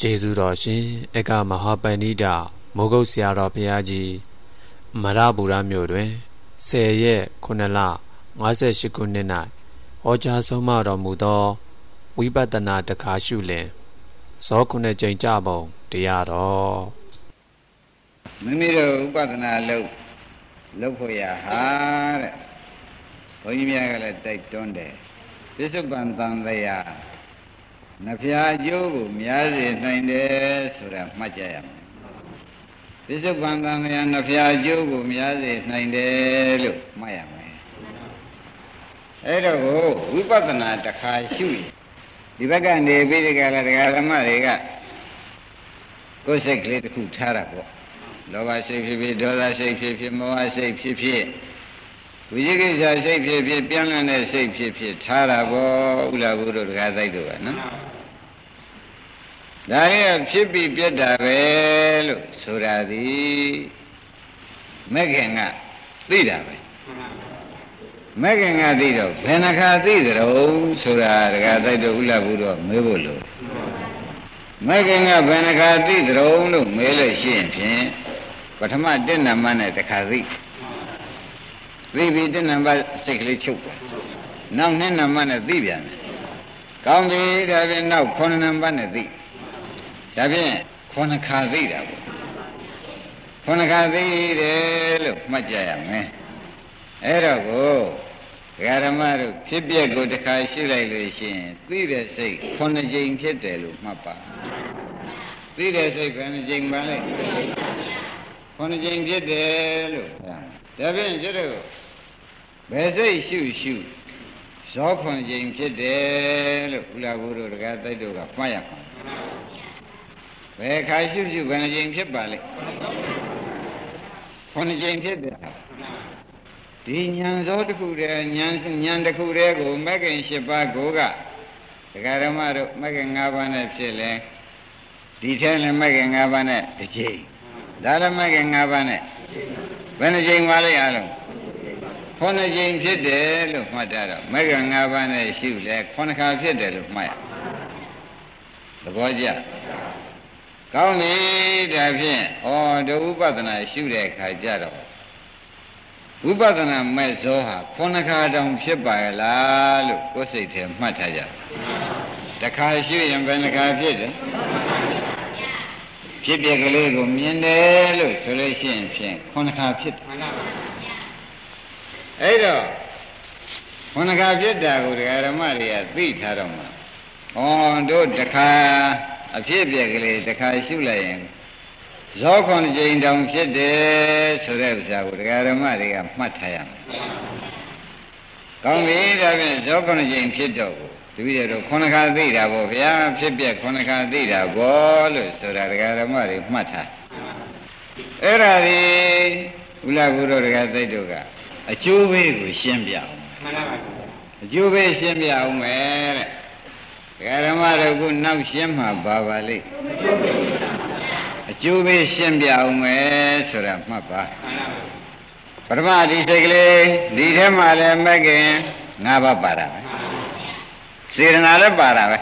ကျေးဇူးတော်ရှင်အကမဟာပန္နိတာမိုးကုတ်ဆရာတော်ဘုရားကြီးမရဗုဒ္ဓမြို့တွင်10ရက်9လ58ခုနှစ်၌ဟောကြားဆုံးမတော်မူသောဝိပဿနာတခါရှုလင်ဇောခုနှစ်ကြိမ်ကြပုံတရားတော်မိမိတို့ဥပဒနာလုပ်လုပ်ဖို့ရဟာတဲ့ဘုန်းကြီးများကလည်းတိုက်တွန်းတယ်ပစ္စုပန်တန်တရား နှဖျားအကျိုးကိုများစေနိုင်တယ်ဆိုတာမှတ်ကြရမယ်ပစ္စုပန်တန်တရားနှဖျားအကျိုးကိုများစေနိုင်တယ်လို့မှတ်ရမယ်အဲ့တော့ဝိပဿနာတစ်ခါရှုရင်ဒီဘက်ကနေပြီးဒီကလာတရားဓမ္မတွေကကိုယ်စိတ်ကလေးတစ်ခုထားတာပေါ့လောဘစိတ်ဖြစ်ဖြစ်ဒေါသစိတ်ဖြစ်ဖြစ်မောဟစိတ်ဖြစ်ဖြစ်ဝိဇိကိစ္စစိတ်ဖြစ်ဖြစ်ပြန်လည်တဲ့စိတ်ဖြစ်ဖြစ်ထားတာပေါ့ဥလာဘုတို့တကားတိုက်တို့ကနော် ဒါရီဖြစ်ပြီးပြတ်တာပဲလို့ဆိုတာဒီမဲ့ခင်ကသိတာပဲမဲ့ခင်ကသိတော့ဘယ်နှခါသိကြတော့ဆိုတာတကားတိုက်တို့ဥလာဘုတို့မေးဖို့လို့မဲ့ခင်ကဘယ်နှခါသိကြတော့လို့မေးလို့ရှိရင်ဖြင့်ပထမတဏ္ဍမနဲ့တခါသိသိပြီတဏ္ဍမစိတ်ကလေးချုပ်သွားနောက်နှစ်နံပါတ်နဲ့သိပြန်တယ်ကောင်းပြီဒါဖြင့်နောက်9နံပါတ်နဲ့သိ ဒါဖြင့်9ခါသိတာပေါ့9ခါသိတယ်လို့မှတ်ကြရမယ်အဲ့တော့ကိုဓမ္မတို့ဖြစ်ပျက်ကိုတစ်ခါရှုလိုက်လို့ရှိရင်သိတဲ့စိတ်9ကြိမ်ဖြစ်တယ်လို့မှတ်ပါသိတဲ့စိတ်ဘယ်နှကြိမ်ပါလဲ9ကြိမ်ဖြစ်တယ်လို့ဒါဖြင့်ကျတော့ဘယ်စိတ်ရှုရှုဇောခွန်ကျင်ဖြစ်တယ်လို့ဥလာဘုတို့တကားတိုက်တို့ကမှတ်ရမှာ ဘယ်ခါရှုရှုဘယ်နှကျင်ဖြစ်ပါလိမ့်ခွန်ကျင်ဖြစ်တယ်ဒီဉာဏ်ဇောတစ်ခုတည်းဉာဏ်ဉာဏ်တစ်ခုတည်းကိုမဂ္ဂင်၈ပါးကိုကဒကာဓမ္မတို့မဂ္ဂင်၅ပါးနဲ့ဖြစ်လဲဒီထဲလည်းမဂ္ဂင်၅ပါးနဲ့တစ်ချိန်ဒါလည်းမဂ္ဂင်၅ပါးနဲ့ဘယ်နှချိန်ပါလိမ့်အားလုံးခုနှစ်ကြိမ်ဖြစ်တယ်လို့မှတ်တာတော့မဂ္ဂင်၅ပါးနဲ့ရှုလဲခုနှစ်ခါဖြစ်တယ်လို့မှတ်ရသဘောကျ ကောင်းပြီဒါဖြင့်ဩဒုဥပဒနာရှုတဲ့အခါကျတော့ဝိပဿနာမဲ့ဇောဟာခုနှစ်ခါတောင်ဖြစ်ပါရဲ့လားလို့ကိုယ်စိတ်ထဲမှတ်ထားကြတခါရှုရင်ဘယ်နှခါဖြစ်တယ်ဖြစ်ပြကလေးကိုမြင်တယ်လို့ဆိုလို့ရှိရင်ဖြင့်ခုနှစ်ခါဖြစ်တယ်အဲ့တော့ခொနခါဖြစ်တာကိုဒကာဓမ္မတွေကသိထားတော့မှာဟောတို့တခါ အဖြစ်ပြက်ကလေးတခါရှုလိုက်ရင်ဇောခွန်ကြိမ်တောင်ဖြစ်တယ်ဆိုတဲ့ဥစ္စာကိုဒကာဓမ္မတွေကမှတ်ထားရမယ်။ကောင်းပြီဒါဖြင့်ဇောခွန်ကြိမ်ဖြစ်တော့ကိုတပည့်တော်ခုနခါသိတာပေါ့ဗျာဖြစ်ပြက်ခုနခါသိတာပေါ့လို့ဆိုတာဒကာဓမ္မတွေမှတ်ထား။အဲ့ဒါဒီဥလဘုရောဒကာသိတို့ကအကျိုးပေးကိုရှင်းပြအောင်မှန်ပါပါအကျိုးပေးရှင်းပြအောင်မယ်တဲ့ ဓမ္မတို့ကနောက်ရှင်းမှာပါပါလိမ့်အကျိုးပေးရှင်းပြအောင်မယ်ဆိုတာမှတ်ပါပထမဒီစိတ်ကလေးဒီထဲမှာလည်းမကင်၅ပါးပါတာပဲစေရနာလည်းပါတာပဲ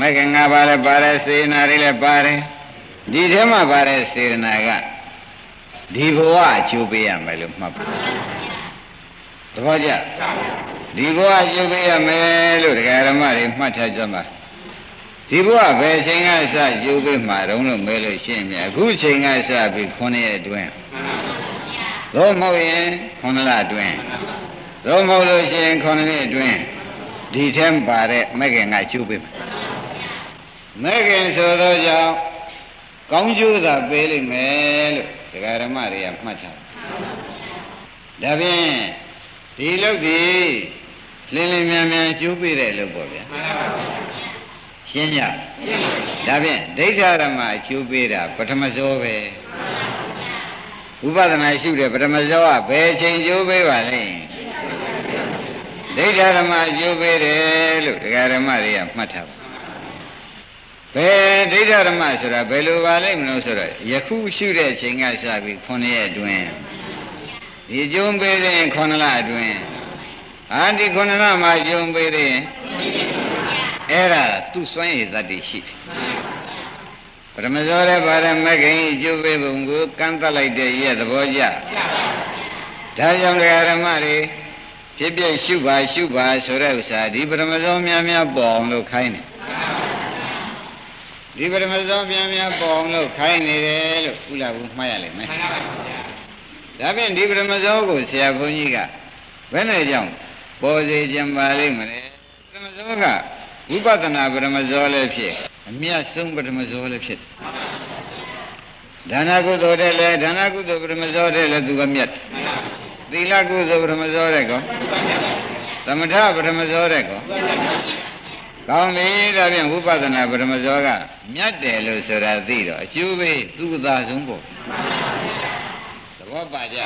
မကင်၅ပါးလည်းပါတယ်စေရနာတွေလည်းပါတယ်ဒီထဲမှာပါတဲ့စေရနာကဒီဘဝအကျိုးပေးရမယ်လို့မှတ်ပါသဘောကျ ဒီဘဝကျုပ်ပေးရမယ်လို့တရားဓမ္မတွေမှတ်ထားကြမှာဒီဘဝဘယ်ချိန်ကစကျုပ်ပေးမှာတုံးလို့မဲလို့ရှင်းမြအခုချိန်ကစပြီး9ရက်အတွင်းသို့မဟုတ်ရင်9လအတွင်းသို့မဟုတ်လို့ရှိရင်9နှစ်အတွင်းဒီထဲမှာပါတဲ့မဂ္ဂင်ကကျုပ်ပေးမှာမဂ္ဂင်ဆိုသောကြောင့်ကောင်းကျိုးသာပေးလိမ့်မယ်လို့တရားဓမ္မတွေကမှတ်ထားဒါဖြင့်ဒီလုတ်ဒီ လင်းလင်းမြန်မြန်ကျိုးပေးတဲ့လုတ်ပေါ့ဗျာရှင်းကြဒါဖြင့်ဒိဋ္ဌဓမ္မအကျိုးပေးတာပထမဇောပဲဥပဒနာရှုတဲ့ပထမဇောကဘယ်ချိန်ကျိုးပေးပါလဲဒိဋ္ဌဓမ္မအကျိုးပေးတယ်လို့တရားဓမ္မတွေကမှတ်ထားပါဘယ်ဒိဋ္ဌဓမ္မဆိုတာဘယ်လိုပါလိမ့်မလို့ဆိုတော့ယခုရှုတဲ့ချိန်ကစပြီး9ရက်အတွင်းဒီကျုံပေးတဲ့9လအတွင်း အာဒီ9လမှာကျုံပေးတဲ့အဲ့ဒါသူ့စွမ်းရည်သတ္တိရှိတယ်ပထမဇောတဲ့ဗာရမခင်အကျိုးပေးပုံကိုကန့်သက်လိုက်တဲ့ရဲ့သဘောကျဒါကြောင့်ဓမ္မတွေဖြစ်ဖြစ်ရှုပါရှုပါဆိုတဲ့ဥစ္စာဒီပထမဇောများများပေါ်အောင်လို့ခိုင်းတယ်ဒီပထမဇောများများပေါ်အောင်လို့ခိုင်းနေတယ်လို့ဥလာဘူးမှားရလိမ့်မယ်ဒါဖြင့်ဒီပထမဇောကိုဆရာဘုန်းကြီးကဘယ်နဲ့ကြောင့် ပေါ်စေခြင်းပါလိမ့်မလဲပထမဇောကဝိပဿနာပထမဇောလည်းဖြစ်အမြတ်ဆုံးပထမဇောလည်းဖြစ်ဒါနကုသိုလ်တဲ့လည်းဒါနကုသိုလ်ပထမဇောတဲ့လည်းသူကမြတ်သီလကုသိုလ်ပထမဇောတဲ့ကောသမထပထမဇောတဲ့ကောကောင်းပြီဒါဖြင့်ဝိပဿနာပထမဇောကမြတ်တယ်လို့ဆိုတာသိတော့အကျိုးပေးသူ့သာဆုံးပေါ့သဘောပါကြ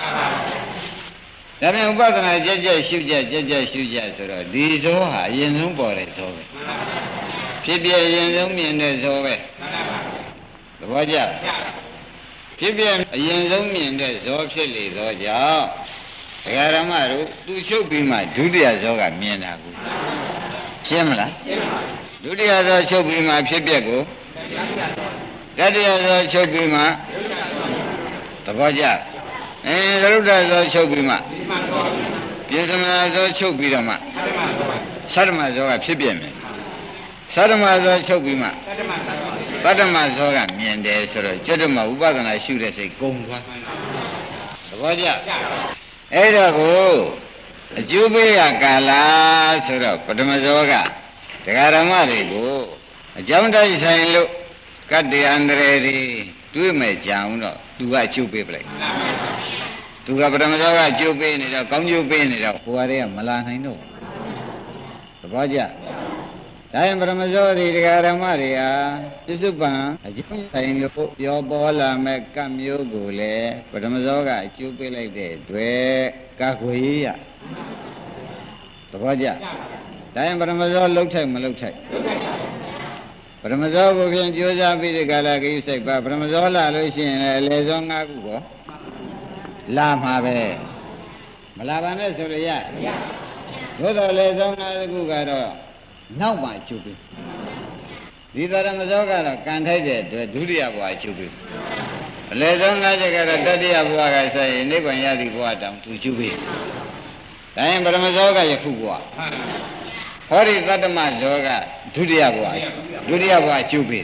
ဒါပြန်ဥပဒနာကြက်ကြက်ရှုကြက်ကြက်ကြက်ရှုကြက်ဆိုတော့ဒီဇောဟာအရင်ဆုံးပေါ်တဲ့ဇောပဲဖြစ်ပြအရင်ဆုံးမြင်တဲ့ဇောပဲသဘောကျဖြစ်ပြအရင်ဆုံးမြင်တဲ့ဇောဖြစ်လေသောကြောင့်ဒကာရမတို့သူချုပ်ပြီးမှဒုတိယဇောကမြင်တာကူရှင်းမလားဒုတိယဇောချုပ်ပြီးမှဖြစ်ပြကိုတတိယဇောချုပ်ပြီးမှသဘောကျ အဲသရုဒ္ဓဇောချုပ်ပြီးမှပြေသမနာဇောချုပ်ပြီးတော့မှသတ္တမဇောကဖြစ်ပြမယ်သတ္တမဇောချုပ်ပြီးမှသတ္တမဇောကမြင်တယ်ဆိုတော့ကျွတ်တမဥပဒနာရှုတဲ့စိတ်ကုန်သွားသဘောကျအဲ့တော့ကိုအကျိုးပေးရကာလဆိုတော့ပထမဇောကတရားဓမ္မတွေကိုအကြောင်းတိုက်ဆိုင်လို့ကတ္တယန္တရေတွေ တွေးမဲ့ကြအောင်တော့သူကအကျိုးပေးပလိုက်သူကပထမဇောကအကျိုးပေးနေတော့ကောင်းကျိုးပေးနေတော့ဟိုဟာတွေကမလာနိုင်တော့သဘောကျဒါရင်ပရမဇောတိတရားဓမ္မတွေဟာပြစ္ဆုပန်အကျိုးဆိုင်လို့ပြောပေါ်လာမဲ့ကံမျိုးကိုလည်းပရမဇောကအကျိုးပေးလိုက်တဲ့တွေ့ကာခွေရသဘောကျဒါရင်ပရမဇောလှုပ်ထိုက်မလှုပ်ထိုက်ပ ရမဇောကိုဖြင့်ကြိုးစားပြီးဒီကလာကိစ္စပါပရမဇောလာလို့ရှိရင်လည်းအလေဇော၅ခုပေါ့လာမှာပဲမလာပါနဲ့ဆိုရရသို့တော်လေဇော၅ခုကတော့နောက်မှချုပ်ပြီဒီသရမဇောကတော့ကံထိုက်တဲ့အတွက်ဒုတိယဘဝချုပ်ပြီအလေဆုံး၅ချက်ကတော့တတိယဘဝကဆက်ရင်နိဗ္ဗာန်ရသည့်ဘဝတောင်သူချုပ်ပြီဒါရင်ပရမဇောကယခုဘဝ ဟောဒီသတ္တမဇောကဒုတိယဘဝဒုတိယဘဝချုပ်ပြီ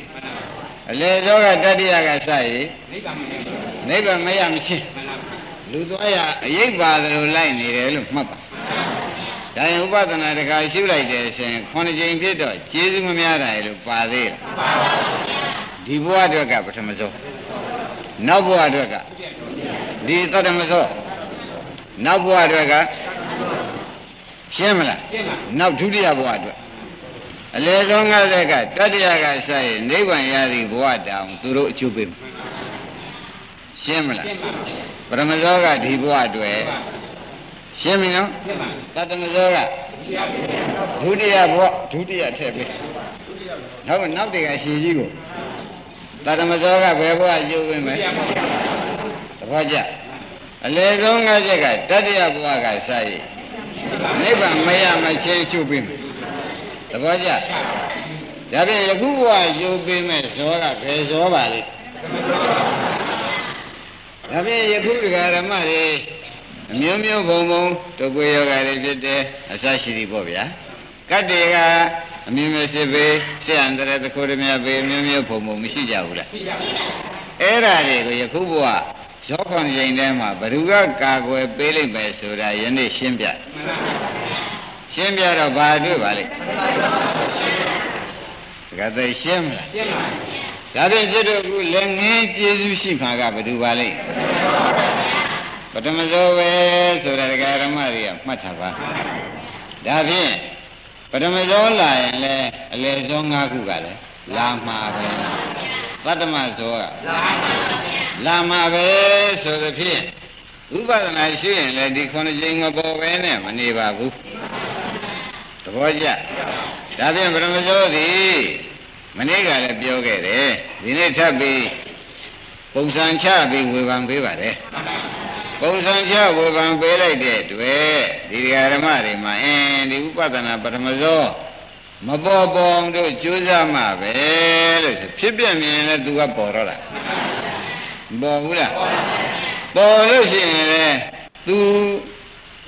အလေဇောကတတိယကဆက်ရင်နိဗ္ဗာန်မရမရှိလူသွားရအယိတ်ပါသလိုလိုက်နေတယ်လို့မှတ်ပါဒါရင်ဥပဒနာတခါရှုလိုက်တယ်ဆိုရင်ခုနှစ်ကြိမ်ဖြစ်တော့ကျေးဇူးမများတာလို့ပါသေးလားပါပါဒီဘဝအတွက်ကပထမဆုံးနောက်ဘဝအတွက်ကဒီသတ္တမဆုံးနောက်ဘဝအတွက်က ရှင်းမလားရှင်းပါနောက်ဒုတိယဘဝအတွက်အလေဆုံး50ကတတိယကဆက်ရင်နိဗ္ဗာန်ရသည်ဘဝတောင်သူတို့အကျိုးပေးရှင်းမလားရှင်းပါပရမဇောကဒီဘဝအတွက်ရှင်းပြီနော်သတ္တမဇောကဒုတိယဘဝဒုတိယထည့်ပေးနောက်နောက်တကရှင်ကြီးကိုသတ္တမဇောကဘယ်ဘဝကျိုးပေးမယ်သဘောကျအလေဆုံးငါချက်ကတတိယဘဝကစရည် နိဗ္ဗာန်မရမချင်းချုပ်ပေးမယ်သဘောကျဒါဖြင့်ယခုဘဝကျိုးပေးမဲ့ဇောကဘယ်ဇောပါလဲဒါဖြင့်ယခုဒကာဓမ္မတွေအမျိုးမျိုးဘုံဘုံတုပ်ကွေယောဂါတွေဖြစ်တယ်အစရှိသည်ပေါ့ဗျာကတ္တေကအမျိုးမျိုးစစ်ပေဆက်အန္တရတခုရမြပေအမျိုးမျိုးဘုံဘုံမရှိကြဘူးလားရှိကြပါဘူးအဲ့ဒါတွေကိုယခုဘဝ ရောခွန်ရင်ထဲမှာဘ누구ကကာကွယ်ပေးလိုက်မယ်ဆိုတာယနေ့ရှင်းပြရှင်းပြတော့ဘာတွေ့ပါလိမ့်တကယ်သိရှင်းမလားရှင်းပါဒါဖြင့်จิตတို့ကလည်းငင်းကျေးဇူးရှိမှာကဘ누구ပါလိမ့်ပထမဇောပဲဆိုတာဒကာရမတွေကမှတ်ထားပါဒါဖြင့်ပထမဇောလာရင်လေအလေဇော၅ခုကလည်းလာမှာပဲပတ္တမဇောကလာမှာပဲ ဆိုသဖြင့်ဥပဒနာရှိရင်လည်းဒီခုနှစ်ချိန်မပေါ်ပဲနဲ့မနေပါဘူးသဘောကျဒါဖြင့်ပထမဇောသည်မနေ့ကလည်းပြောခဲ့တယ်ဒီနေ့ထပ်ပြီးပုံစံချပြီးဝေဖန်ပေးပါတယ်ပုံစံချဝေဖန်ပေးလိုက်တဲ့တွေ့ဒီဓမ္မတွေမှာအင်းဒီဥပဒနာပထမဇောမပေါ်ပေါ်တို့ကြိုးစားမှပဲလို့ဆိုဖြဖြစ်ပြမြင်ရင်လည်းသူကပေါ်တော့တာမ ပေါ်ဘူးလားပေါ်လို့ရှိရင်လည်းသူ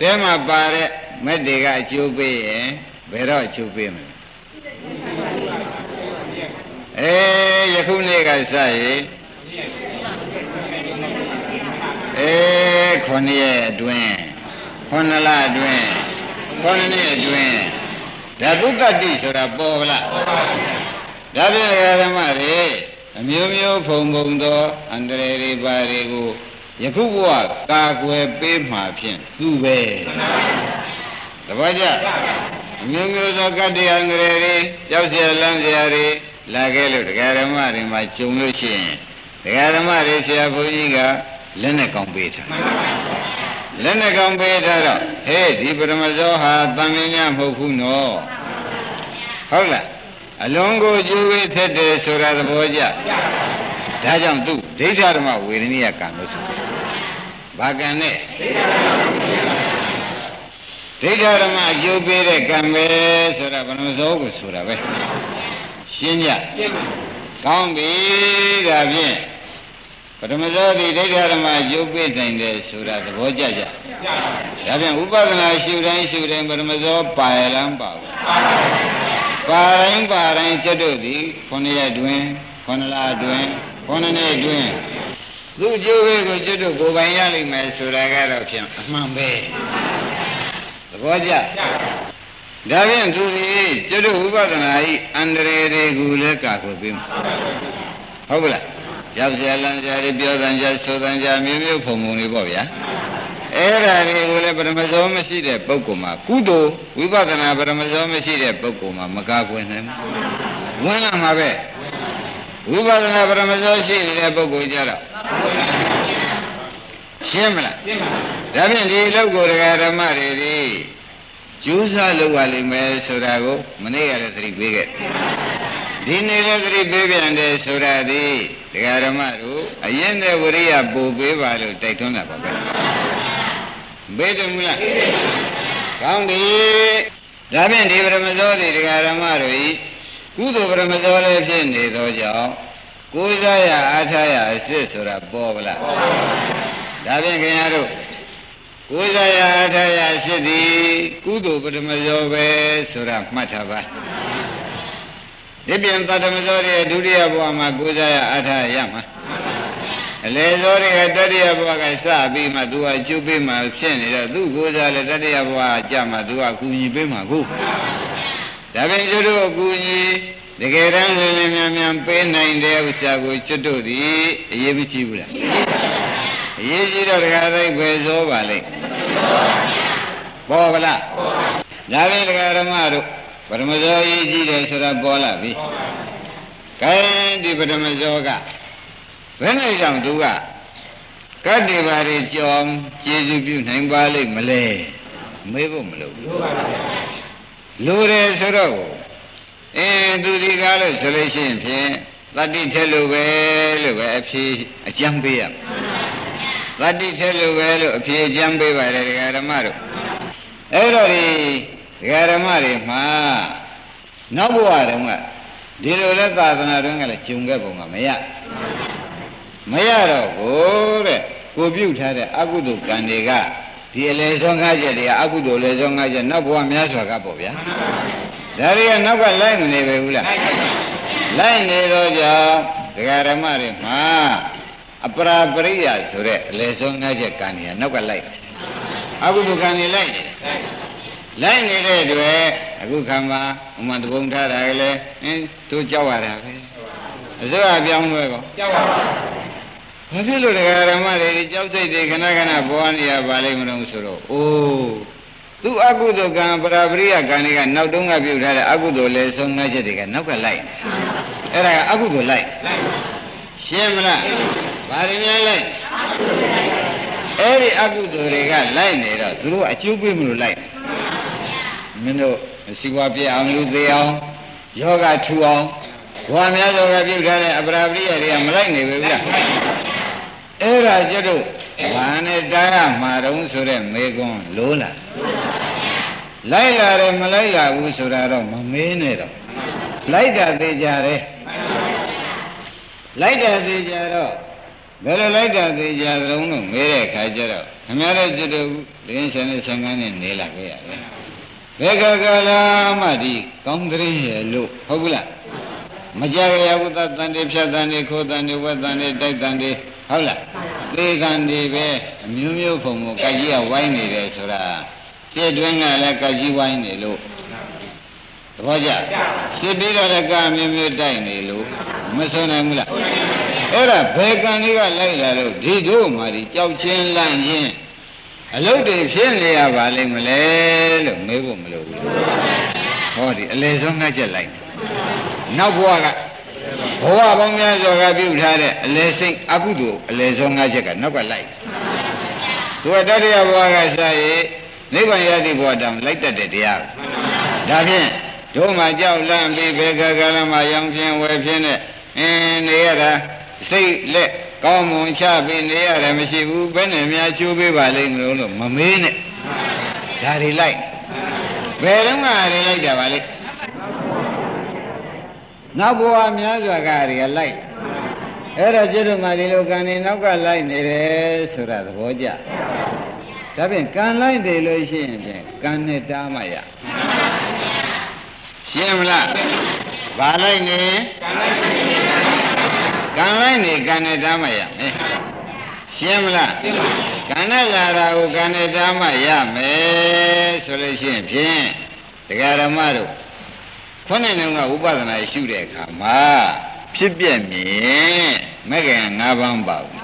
တဲမှာပါတဲ့မက်တွေကအကျိုးပေးရင်ဘယ်တော့အကျိုးပေးမလဲအေးယခုနေ့ကစရင်အေးခொနည်းရဲ့အတွင်းခொနလအတွင်းခொနည်းရဲ့အတွင်းဒါသုတ္တတိဆိုတာပေါ်လားပေါ်ပါဘူးဒါဖြင့်ဓမ္မတွေ အမျိုးမျိုးဖုံဖုံသောအန္တရာယ်တွေပါတွေကိုယခုဘဝကာကွယ်ပေးမှဖြင့်သူပဲတပည့်ကြအမျိုးမျိုးသောကတ္တယအန္တရာယ်တွေကြောက်เสียလန့်เสียတွေလာခဲ့လို့တရားဓမ္မတွေမှာကြုံလို့ရှိရင်တရားဓမ္မတွေဆရာဘုန်းကြီးကလက်နဲ့ကောင်းပေးထားလက်နဲ့ကောင်းပေးထားတော့ဟေးဒီပရမဇောဟာတန်မြင်ညမဟုတ်ဘူးနော်ဟုတ်လား အလွန်ကိုကျိုးဝေးထက်တယ်ဆိုတာသဘောကျဒါကြောင့်သူဒိဋ္ဌဓမ္မဝေဒနိယကံလို့ဆိုဘာကံနဲ့ဒိဋ္ဌဓမ္မအကျိုးပေးတဲ့ကံပဲဆိုတာဘယ်လိုသောကိုဆိုတာပဲရှင်းကြရှင်းပါကောင်းပြီဒါဖြင့်ပထမဇောတိဒိဋ္ဌဓမ္မရုပ်ပိနိုင်တယ်ဆိုတာသဘောကျကြဒါဖြင့်ဥပဒနာရှုတိုင်းရှုတိုင်းပထမဇောပါရလန်းပါဘူး ပါတိုင်းပါတိုင်းကျွတ်တို့သည်ခုနှစ်ရက်တွင်ခုနှစ်လတွင်ခုနှစ်နှစ်တွင်သူ့ကျိုးဝေးကိုကျွတ်တို့ကိုယ်ပိုင်ရလိမ့်မယ်ဆိုတာကတော့ဖြင့်အမှန်ပဲသဘောကျဒါဖြင့်သူစီကျွတ်တို့ဥပဒနာဤအန္တရာယ်တွေကိုလည်းကာကွယ်ပေးမှာဟုတ်ကလားရောက်ကြလန်းကြရပြောသံကြဆိုသံကြမျိုးမျိုးဖုံဖုံတွေပေါ့ဗျာ အဲ့ဒါတွေကိုလည်းပရမဇောမရှိတဲ့ပုဂ္ဂိုလ်မှာကုသိုလ်ဝိပဿနာပရမဇောမရှိတဲ့ပုဂ္ဂိုလ်မှာမကာကွယ်နိုင်ဘူးဝင်လာမှာပဲဝိပဿနာပရမဇောရှိနေတဲ့ပုဂ္ဂိုလ်ကြတော့ရှင်းမလားရှင်းပါဒါဖြင့်ဒီလောက်ကိုဓမ္မတွေဒီကျိုးစားလုပ်ရလိမ့်မယ်ဆိုတာကိုမနေ့ကလည်းသတိပေးခဲ့ဒီနေ့လည်းသတိပေးပြန်တယ်ဆိုတာဒီဒကာဓမ္မတို့အရင်တဲ့ဝရိယပို့ပေးပါလို့တိုက်တွန်းတာပါပဲ ဘေးတယ်မလားကောင်းပြီဒါဖြင့်ဒီပရမဇောတိဒကာဓမ္မတို့ဤကုသိုလ်ပရမဇောလည်းဖြစ်နေသောကြောင့်ကိုးစားရအားထားရအစ်စ်ဆိုတာပေါ်ဗလားပေါ်ပါဘူးဒါဖြင့်ခင်ဗျားတို့ကိုးစားရအားထားရအစ်စ်ဒီကုသိုလ်ပရမဇောပဲဆိုတာမှတ်ထားပါဒီပြန်တတမဇောရဲ့ဒုတိယဘဝမှာကိုးစားရအားထားရမှာ အလေဇောတွေကတတိယဘဝကစပြီးမှသူကကျုပ်ပေးမှဖြစ်နေတော့သူကိုးစားလည်းတတိယဘဝကြမှာသူကကူညီပေးမှာကိုဒါပေမဲ့သူတို့အကူညီတကယ်တမ်းလင်းလင်းမြန်မြန်ပေးနိုင်တဲ့ဥစ္စာကိုကျွတ်တို့သည်အရေးမကြီးဘူးလားအရေးကြီးတော့တခါသိပဲဇောပါလိမ့်ပေါ်ပါလားဒါဖြင့်တရားဓမ္မတို့ပရမဇောရေးကြီးတယ်ဆိုတာပေါ်လာပြီ။ကဲဒီပရမဇောက ဘယ်နဲ့ကြောင့်သူကကတ္တိပါရီကြောင်းကျေစုပြုနိုင်ပါလိမ့်မလဲမေးဖို့မလိုဘူးလိုတယ်ဆိုတော့အင်းသူဒီကားလို့ဆိုလို့ရှိရင်ဖြင့်တတ္တိထက်လို့ပဲလို့ပဲအဖြေအကျမ်းပေးရတတ္တိထက်လို့ပဲလို့အဖြေအကျမ်းပေးပါတယ်ဒကာဓမ္မတို့အဲ့တော့ဒီဒကာဓမ္မတွေမှာနောက်ဘဝတုန်းကဒီလိုလဲသာသနာတွင်ကလည်းဂျုံခဲ့ပုံကမရ မရတော့ကိုတဲ့ကိုပြုတ်ထားတဲ့အကုသိုလ်ကံတွေကဒီအလေဆုံးငါးချက်တွေကအကုသိုလ်လေဆုံးငါးချက်နောက်ဘဝများစွာကပေါ့ဗျာဒါတွေကနောက်ကလိုက်မနေပဲဘူးလားလိုက်နေတော့ကြောင့်ဒကာဓမ္မတွေမှာအပရာပရိယဆိုတဲ့အလေဆုံးငါးချက်ကံတွေကနောက်ကလိုက်အကုသိုလ်ကံတွေလိုက်နေတယ်လိုက်နေတဲ့အတွက်အခုခံပါဥမ္မာတပုံထားတာလေအင်းသူကြောက်ရတာပဲအစိုးရပြောင်းလို့ကောကြောက်ပါ ဘူးဘာဖြစ်လို့တရားဓမ္မတွေကြောက်စိတ်တွေခဏခဏပေါ်နေရပါလိမ့်မလို့ဆိုတော့အိုးသူအကုသိုလ်ကံပရာပရိယကံတွေကနောက်တုန်းကပြုတ်ထားတဲ့အကုသိုလ်လေဆုံးငါးချက်တွေကနောက်ကလိုက်အဲ့ဒါကအကုသိုလ်လိုက်ရှင်းမလားဘာတွေများလိုက်အဲ့ဒီအကုသိုလ်တွေကလိုက်နေတော့သူတို့အကျိုးပေးမလို့လိုက်မင်းတို့စီဝါပြအောင်လူသေးအောင်ယောဂထူအောင်ဘဝများယောဂပြုတ်ထားတဲ့အပရာပရိယတွေကမလိုက်နေဘူးလား အဲ့ဒါကျတော့ဘာနဲ့တားရမှာတုံးဆိုတဲ့မေကွန်းလိုးလာလိုက်လာတယ်မလိုက်လာဘူးဆိုတာတော့မမေးနဲ့တော့လိုက်တာသေးကြတယ်လိုက်တာသေးကြတော့ဘယ်လိုလိုက်တာသေးကြသလုံးလို့မေးတဲ့အခါကျတော့ခမရတဲ့จิตတူလင်းရှင်နဲ့ဆံကန်းနဲ့နေလာခဲ့ရတယ်ဘယ်ကကလာမှဒီကောင်းတဲ့ရဲ့လို့ဟုတ်ဘူးလားမကြရဘူးသတန်တွေဖြတ်တန်တွေခိုးတန်တွေဝက်တန်တွေတိုက်တန်တွေ ဟုတ်လားသေတန်တွေပဲအမျိုးမျိုးဖုံဖုံကကြီးကဝိုင်းနေတယ်ဆိုတာပြည့်တွင်းကလည်းကကြီးဝိုင်းနေလို့သဘောကျစစ်ပြီးတော့လည်းကအမျိုးမျိုးတိုက်နေလို့မဆွနိုင်ဘူးလားအဲ့ဒါဘယ်ကံတွေကလိုက်လာလို့ဒီတို့မှဒီကြောက်ချင်းလန့်ရင်အလုတ်တွေဖြစ်နေရပါလိမ့်မလဲလို့မေးဖို့မလိုဘူးဟောဒီအလေဆုံးငှက်ချက်လိုက်နောက်ဘဝက ဘဝပေါင်းများစွာကပြုထားတဲ့အလေစိတ်အကုသိုလ်အလေဆုံးငှက်ချက်ကနောက်ကလိုက်သူကတတ္တရဘဝကစရေးနိဗ္ဗာန်ရသည့်ဘဝတောင်လိုက်တတ်တဲ့တရားဒါဖြင့်တို့မှကြောက်လန့်ပြီးဘေကကလမှာရောင်ဖြင်းဝယ်ဖြင်းနဲ့အင်းနေရတာစိတ်လက်ကောင်းမွန်ချပြီးနေရတယ်မရှိဘူးဘယ်နဲ့များချိုးပေးပါလိမ့်မလို့လို့မမေးနဲ့ဒါတွေလိုက်ဘယ်တော့မှတွေလိုက်တာပါလေ နောက်ဘဝများစွာကတွေကလိုက်အဲ့တော့ကျွတ်တို့မှဒီလိုကံနေနောက်ကလိုက်နေတယ်ဆိုတာသဘောကျဒါဖြင့်ကံလိုက်တယ်လို့ရှိရင်ဖြင့်ကံနဲ့တားမှရရှင်းမလားဘာလိုက်နေကံလိုက်နေကံနဲ့တားမှရမယ်ရှင်းမလားကံနဲ့လာတာကိုကံနဲ့တားမှရမယ်ဆိုလို့ရှိရင်ဖြင့်တရားဓမ္မတို့ ခုနှစ်လုံးကဥပဒနာရှုတဲ့အခါမှာဖြစ်ပြက်မြင်မဲ့ခင်၅ပါးပါဘူး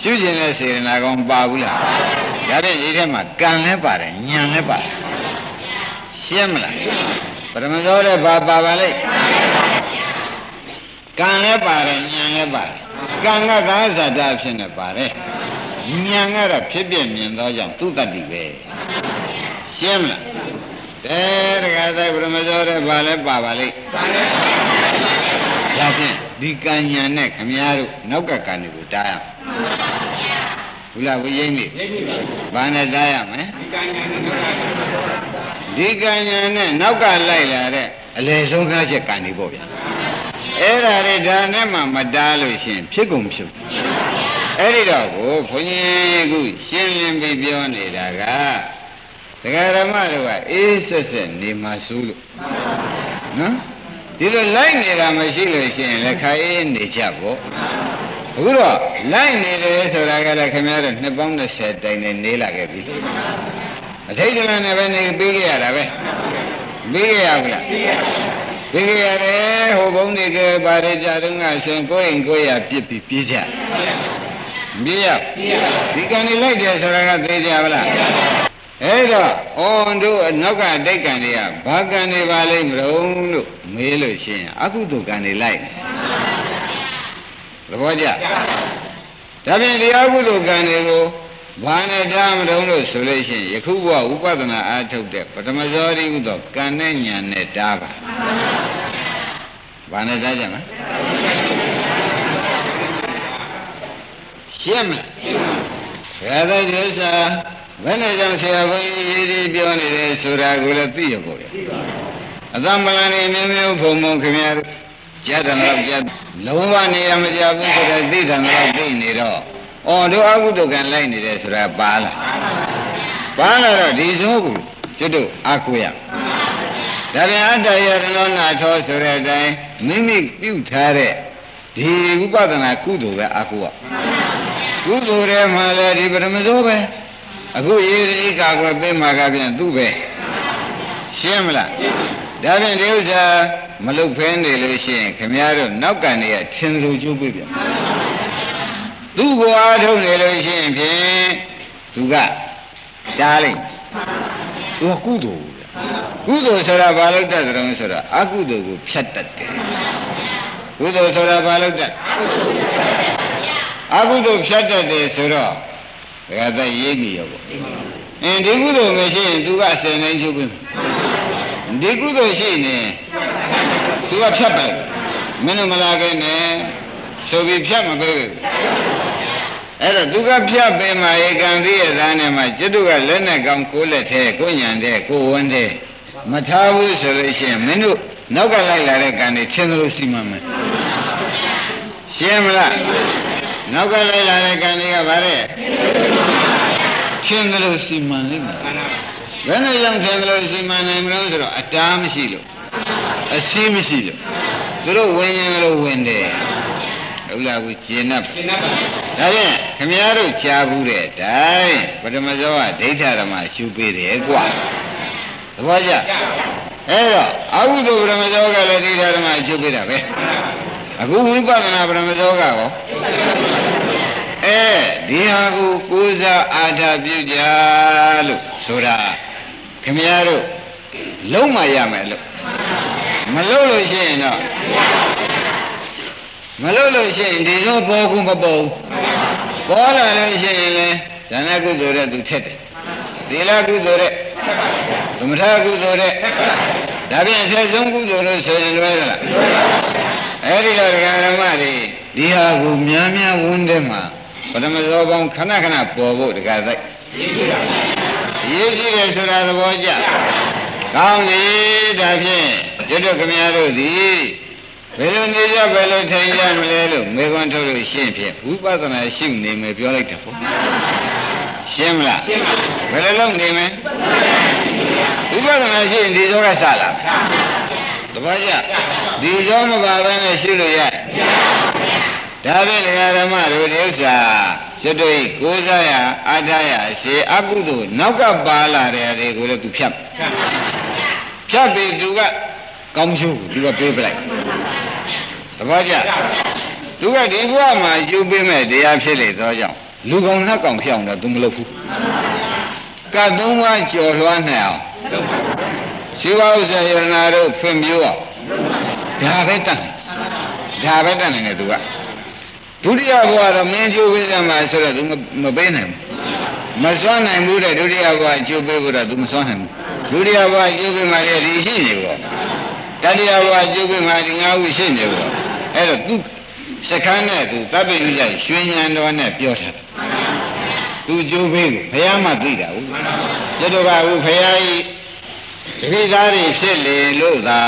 ရှုခြင်းနဲ့စေရနာကောင်ပါဘူးလားဒါဖြင့်ဒီထဲမှာကံလည်းပါတယ်ဉာဏ်လည်းပါတယ်ရှင်းမလားပထမဆုံးတဲ့ဘာပါပါလိမ့်ကံလည်းပါတယ်ဉာဏ်လည်းပါတယ်ကံကသာဇာတာဖြစ်နေပါတယ်ဉာဏ်ကတော့ဖြစ်ပြမြင်သောကြောင့်သူတတ္တိပဲရှင်းမလား တဲတခါသက်ပရမဇောတဲ့ဘာလဲပါပါလိမ့်ဒါဖြင့်ဒီကံညာနဲ့ခမည်းတော်နောက်ကကံတွေကိုတားရအောင်ဘူးလားဘုရင်ကြီးဘာနဲ့တားရမလဲဒီကံညာနဲ့နောက်ကလိုက်လာတဲ့အလေဆုံးကားချက်ကံတွေပေါ့ဗျာအဲ့ဒါတွေဒါနဲ့မှမတားလို့ရှင်ဖြစ်ကုန်ဖြစ်အဲ့ဒီတော့ကိုဘုန်းကြီးကရှင်းလင်းပြီးပြောနေတာက တရားဓမ္မတို့ကအေးဆက်ဆက်နေမှာစိုးလို့နော်ဒီလိုလိုက်နေတာမရှိလို့ရှိရင်လည်းခါအေးနေကြပေါ့အခုတော့လိုက်နေတယ်ဆိုတာကလည်းခင်ဗျားတို့နှစ်ပေါင်း20တိုင်နဲ့နေလာခဲ့ပြီအထိတ်ကလည်းနဲ့ပဲနေပြီးခဲ့ရတာပဲပြီးခဲ့ရဘူးလားပြီးခဲ့ရတယ်ဟိုဘုံတွေကပါရကြတုန်းကရှင်ကိုယ်ရင်ကိုယ်ရပြစ်ပြီးပြေးကြပြေးရဒီကံနေလိုက်တယ်ဆိုတာကသိကြပါလား အဲ့တော့အော်တို့နောက်ကတိတ်ကံတွေကဘာကံတွေပါလိမ့်မလို့လို့မေးလို့ရှိရင်အကုသိုလ်ကံတွေလိုက်သဘောကျဒါဖြင့်ဒီအကုသိုလ်ကံတွေကိုဘာနဲ့တားမတုံးလို့ဆိုလို့ရှိရင်ယခုဘဝဥပဒနာအားထုတ်တဲ့ပထမဇောတိဥသောကံနဲ့ညာနဲ့တားပါဘာနဲ့တားကြမလဲရှင်းမလားရှင်းပါဘယ်သက်ဒီဥစ္စာ ဘယ်နဲ့ကြောင့်ဆရာဘုန်းကြီးရေးပြီးပြောနေတယ်ဆိုတာကိုလည်းသိရပေါ့ဗျအသမလန်နေမျိုးမျိုးဖုံဖုံခင်ဗျားကြားတယ်တော့ကြားလုံးဝနေရမကြဘူးဆိုတော့သိတယ်တော့သိနေတော့အော်တို့အကုသိုလ်ကံလိုက်နေတယ်ဆိုတာပါလားပါလာတော့ဒီစိုးကိုကျွတ်တို့အကုရဒါပြန်အတ္တယရဏနာထောဆိုတဲ့အတိုင်းမိမိပြုထားတဲ့ဒီဥပဒနာကုသိုလ်ပဲအကုရကုသိုလ်ထဲမှာလည်းဒီပရမဇောပဲ အခုရေးဒီကာကွယ်ပေးမှာကပြန်သူ့ပဲရှင်းမလားဒါဖြင့်ဒီဥစ္စာမလုတ်ဖဲနေလို့ရှိရင်ခမည်းတော်နောက်ကန်တွေကထင်လို့ကျိုးပြပြန်သူ့ကိုအားထုတ်နေလို့ရှိရင်ဖြင့်သူကတားလိုက်သူကကုသိုလ်ကုသိုလ်ဆိုတာဘာလို့တတ်ကြုံဆိုတော့အကုသိုလ်ကိုဖြတ်တတ်တယ်ကုသိုလ်ဆိုတာဘာလို့တတ်အကုသိုလ်ဖြတ်တတ်တယ်ဆိုတော့ ဒကာသက်ရေးပြီရောပေါ့အင်းဒီကုသိုလ်မရှိရင်သူကဆယ်နိုင်ချုပ်ပြီဒီကုသိုလ်ရှိနေသူကဖြတ်ပိုက်မင်းတို့မလာခဲ့နဲ့ဆိုပြီးဖြတ်မပေးဘူးအဲ့တော့သူကဖြတ်ပေးမှဧကံသိရသားနဲ့မှจิตကလက်နဲ့ကောင်းကိုလက်ထဲကိုညံတဲ့ကိုဝန်းတဲ့မထားဘူးဆိုလို့ရှိရင်မင်းတို့နောက်ကလိုက်လာတဲ့ကံတွေထင်သလိုစီမံမယ်ရှင်းမလား နောက်ကလိုက်လာတဲ့ကံတွေကဗါတဲ့ရှင်းတယ်လို့စီမံလိမ့်မယ်ဘယ်နဲ့ကြောင့်ရှင်းတယ်လို့စီမံနိုင်မလို့ဆိုတော့အတားမရှိလို့အစည်းမရှိလို့သူတို့ဝင်ရင်လို့ဝင်တယ်ဟုတ်လားဘူးကျင်납ဒါဖြင့်ခမည်းတော်ကြားဘူးတဲ့တိုင်းပထမဇောကဒိဋ္ဌဓမ္မရှုပေးတယ်ကွာသဘောကျအဲ့တော့အဟုသုပထမဇောကလည်းဒိဋ္ဌဓမ္မရှုပေးတာပဲအခုဝိပဿနာပထမဇောကရော အဲဒီဟာကိုကိုးစားအာထာပြုကြလို့ဆိုတာခမည်းတော်လုံးမရမယ်လို့မလို့လို့ရှိရင်တော့မလို့လို့ရှိရင်ဒီလိုပေါ်ကူမပေါ်ပေါ်လာလို့ရှိရင်လေဒါနကုသိုလ်တဲ့သူထက်တယ်သီလကုသိုလ်တဲ့သမထကုသိုလ်တဲ့ဒါဖြင့်ဆက်ဆုံးကုသိုလ်လို့ဆိုရင်လွဲသလားအဲ့ဒီတော့ဒကာဓမ္မတွေဒီဟာကိုများများဝန်းတဲ့မှာ ပထမဇောပေါင်းခဏခဏပေါ်ဖို့ဒကာသိရေးကြည့်တယ်ဆိုတာသဘောကျကောင်းပြီဒါဖြင့်ကျွတ်တို့ခမည်းတော်သည်ဘယ်လိုနေကြဘယ်လိုထိုင်ကြမလဲလို့မေခွန်းထုတ်လို့ရှင်းဖြင့်ဝိပဿနာရှိနေမယ်ပြောလိုက်တာပေါ့ရှင်းမလားရှင်းပါဘယ်လိုလုပ်နေမလဲဝိပဿနာရှိရင်ဒီဇောကစလာတပည့်ကြဒီဇောမပါဘဲနဲ့ရှိလို့ရဒါဖြင့် ဒကာဓမ္မတို့ဒီဥစ္စာကျွတ်တို့ကိုးစားရအာထရရှေအကုသို့နောက်ကပါလာတဲ့အတွေကိုလည်းသူဖြတ်ဖြတ်ပြီးသူကကောင်းကျိုးသူကပေးပလိုက်တပည့်ကြသူကဒီဘဝမှာယူပေးမဲ့တရားဖြစ်လေသောကြောင့်လူကောင်နှက်ကောင်ဖြစ်အောင်တော့သူမလုပ်ဘူးကတ်သုံးပါးကြော်လွှားနိုင်အောင်ရှိဝဥစ္စာယရနာတို့ဖွင့်ပြအောင်ဒါပဲတတ်ဒါပဲတတ်နိုင်တယ်သူက ဒုတိယဘဝတော့မင်းကျိုးပေးစမှာဆိုတော့သူမပေးနိုင်ဘူးမစွမ်းနိုင်ဘူးတဲ့ဒုတိယဘဝကျိုးပေးဖို့တော့သူမစွမ်းနိုင်ဘူးဒုတိယဘဝကျိုးပေးမှလည်းဒီရှိနေပေါ့တတိယဘဝကျိုးပေးမှဒီငါးခုရှိနေပေါ့အဲ့တော့သူစခန်းနဲ့သူတပ်ပိဋကရွှေဉဏ်တော်နဲ့ပြောထားတယ်သူကျိုးပေးကိုဘုရားမှသိတာဟုတ်ကျွတ်တော်ကဟုတ်ဘုရားကြီးတပိသားတွေဖြစ်လေလို့သာ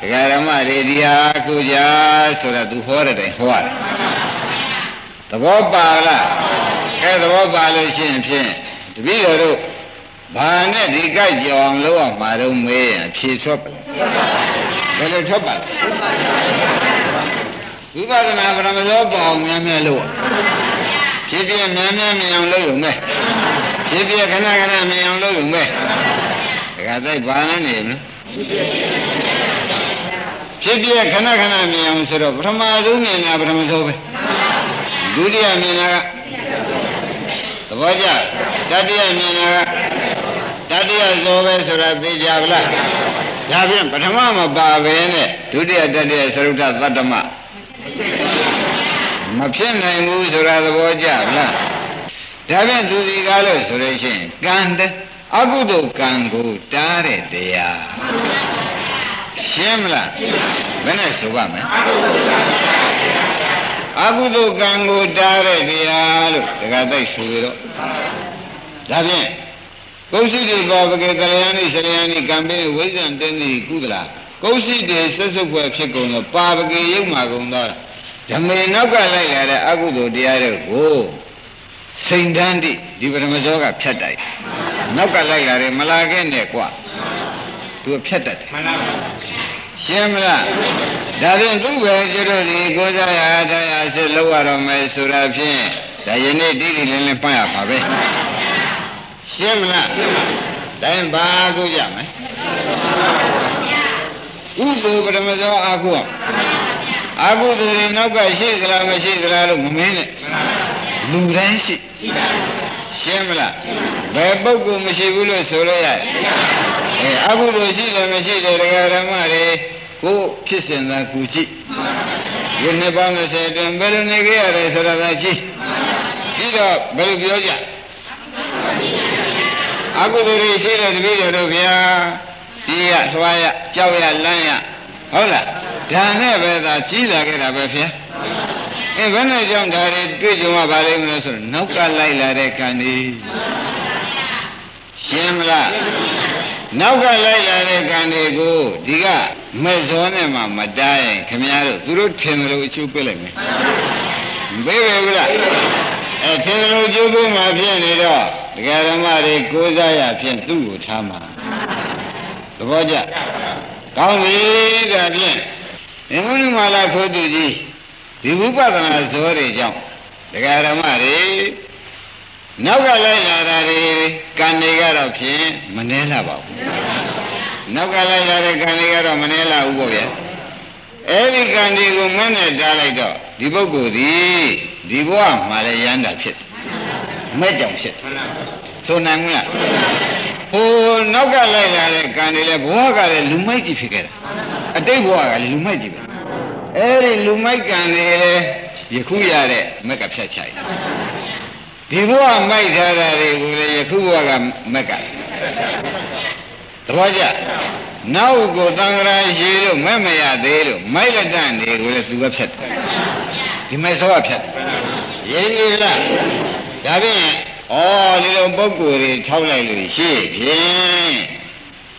ဒကာရမတွေဒီဟာကုကြဆိုတော့သူဟောတဲ့တိုင်ဟောရတယ် သဘောပါလားအဲသဘောပါလို့ရှိရင်ဖြင့်တပည့်တော်တို့ဘာနဲ့ဒီကြိုက်ကြောင်လို့အောင်မှာတော့မေးရင်ဖြေထွက်ပါဘယ်လိုထွက်ပါလဲဝိပဿနာပရမဇောပေါအောင်များများလို့ဖြစ်ဖြစ်များများမြင်အောင်လုပ်ရုံပဲဖြစ်ဖြစ်ခဏခဏမြင်အောင်လုပ်ရုံပဲဒါကသိဘာနဲ့နေမလဲဖြစ်ဖြစ်ခဏခဏမြင်အောင်ဆိုတော့ပထမဆုံးမြင်တာပထမဆုံးပဲ ဒုတိယမြင်တာကသဘောကျတတိယမြင်တာကတတိယဇောပဲဆိုတာသိကြဗလားဒါဖြင့်ပထမမပါပဲနဲ့ဒုတိယတတိယသရုတ်တသတ္တမမဖြစ်နိုင်ဘူးဆိုတာသဘောကျဗလားဒါဖြင့်သူစီကားလို့ဆိုလို့ရှိရင်ကံတဲ့အကုသိုလ်ကံကိုတားတဲ့တရားရှင်းမလားဘယ်နဲ့ဆိုပါမလဲ အကုသိုလ်ကံကိုတားတဲ့တရားလို့ဒကာသိဆိုရတော့ဒါဖြင့်ကုသိတိဘောပကေကလျာဏိရှရယဏိကံပေဝိဇ္ဇံတင်းတိကုသလာကုသိတေဆက်စုပ်ဖွဲ့ဖြစ်ကုန်တော့ပါပကေရုပ်မှာကုန်တော့ဓမေနောက်ကလိုက်ရတဲ့အကုသိုလ်တရားတွေကိုစိန်တန်းတိဒီပရမဇောကဖြတ်တိုက်နောက်ကလိုက်လာတယ်မလာခဲ့နဲ့ကွာသူဖြတ်တတ်တယ်မှန်ပါပါ ရှင်းမလားဒါဖြင့်သူ့ပဲကျွတ်ဒီကိုးစားရထားရစစ်လောက်ရတော့မယ်ဆိုတာဖြင့်ဒါယနေ့တိတိလင်းလင်းပန့်ရပါပဲရှင်းမလားတိုင်းဘာကုကြမယ်ကုသိုလ်ပရမဇောအာကုအာကုသိုလ်တွေနောက်ကရှိသလားမရှိသလားလို့မမင်းနဲ့လူတိုင်းရှိရှ င်းမလားဘယ်ပုဂ္ဂိုလ်မရှိဘူးလို့ဆိုလို့ရတယ်အဲအကုသိုလ်ရှိတယ်မရှိတယ်ဒကာဓမ္မတွေကိုဖြစ်စဉ်သာကူကြည့်ယနေ့ပေါင်း30အတွင်းဘယ်လိုနေခဲ့ရတယ်ဆိုတာသာကြည့်ကြည့်တော့ဘယ်လိုပြောကြအကုသိုလ်တွေရှိတဲ့တပည့်တော်တို့ဗျာဒီရထွားရကြောက်ရလမ်းရ ဟုတ်လားဒါနဲ့ပဲသာကြီးလာခဲ့တာပဲဗျာအဲဘယ်နဲ့ကြောင့်ဒါတွေတွေ့ကြုံရပါလိမ့်မလို့ဆိုတော့နောက်ကလိုက်လာတဲ့ကံဒီရှင်းမလားနောက်ကလိုက်လာတဲ့ကံတွေကိုဒီကမဲ့စောနဲ့မှမတားရင်ခမည်းတော်သူတို့ထင်တယ်လို့အချိုးပေးလိုက်မယ်မပေးပဲဘူးလားအဲထင်တယ်လို့အချိုးပေးမှဖြစ်နေတော့တရားဓမ္မတွေကိုးစားရဖြင့်သူ့ကိုထားမှာသဘောကျ ကောင်းပြီဒါဖြင့်အင်္ဂုလိမာလာခိုးသူကြီးဒီဝိပဿနာဇောတွေကြောင့်တရားဓမ္မတွေနောက်ကလိုက်လာတာတွေကံတွေကတော့ဖြင့်မနှဲလာပါဘူးနောက်ကလိုက်လာတဲ့ကံတွေကတော့မနှဲလာဘူးပေါ့ဗျာအဲ့ဒီကံတွေကိုမနဲ့တားလိုက်တော့ဒီပုဂ္ဂိုလ်ဒီဒီဘဝမှာလည်းရမ်းတာဖြစ်မဲ့ကြောင်ဖြစ်ဆိုနိုင်မလားဟို နောက်ကလိုက်လာတဲ့ကံတွေလည်းဘဝကလည်းလူမိုက်ကြီးဖြစ်ခဲ့တာအတိတ်ဘဝကလည်းလူမိုက်ကြီးပဲအဲ့ဒီလူမိုက်ကံတွေလည်းယခုရတဲ့မက်ကဖြတ်ချိုက်ဒီဘဝမိုက်ထားတာတွေကိုလည်းယခုဘဝကမက်ကသဘောကျနောက်ကိုသံဃာရှိလို့မက်မရသေးလို့မိုက်လက်တန်တွေကိုလည်းသူကဖြတ်တယ်ဒီမဲ့စောကဖြတ်တယ်ရင်းကြီးလားဒါဖြင့် ဩဒီလိုပုံကိုယ်တွေထောက်လိုက်လို့ရှိဖြင့်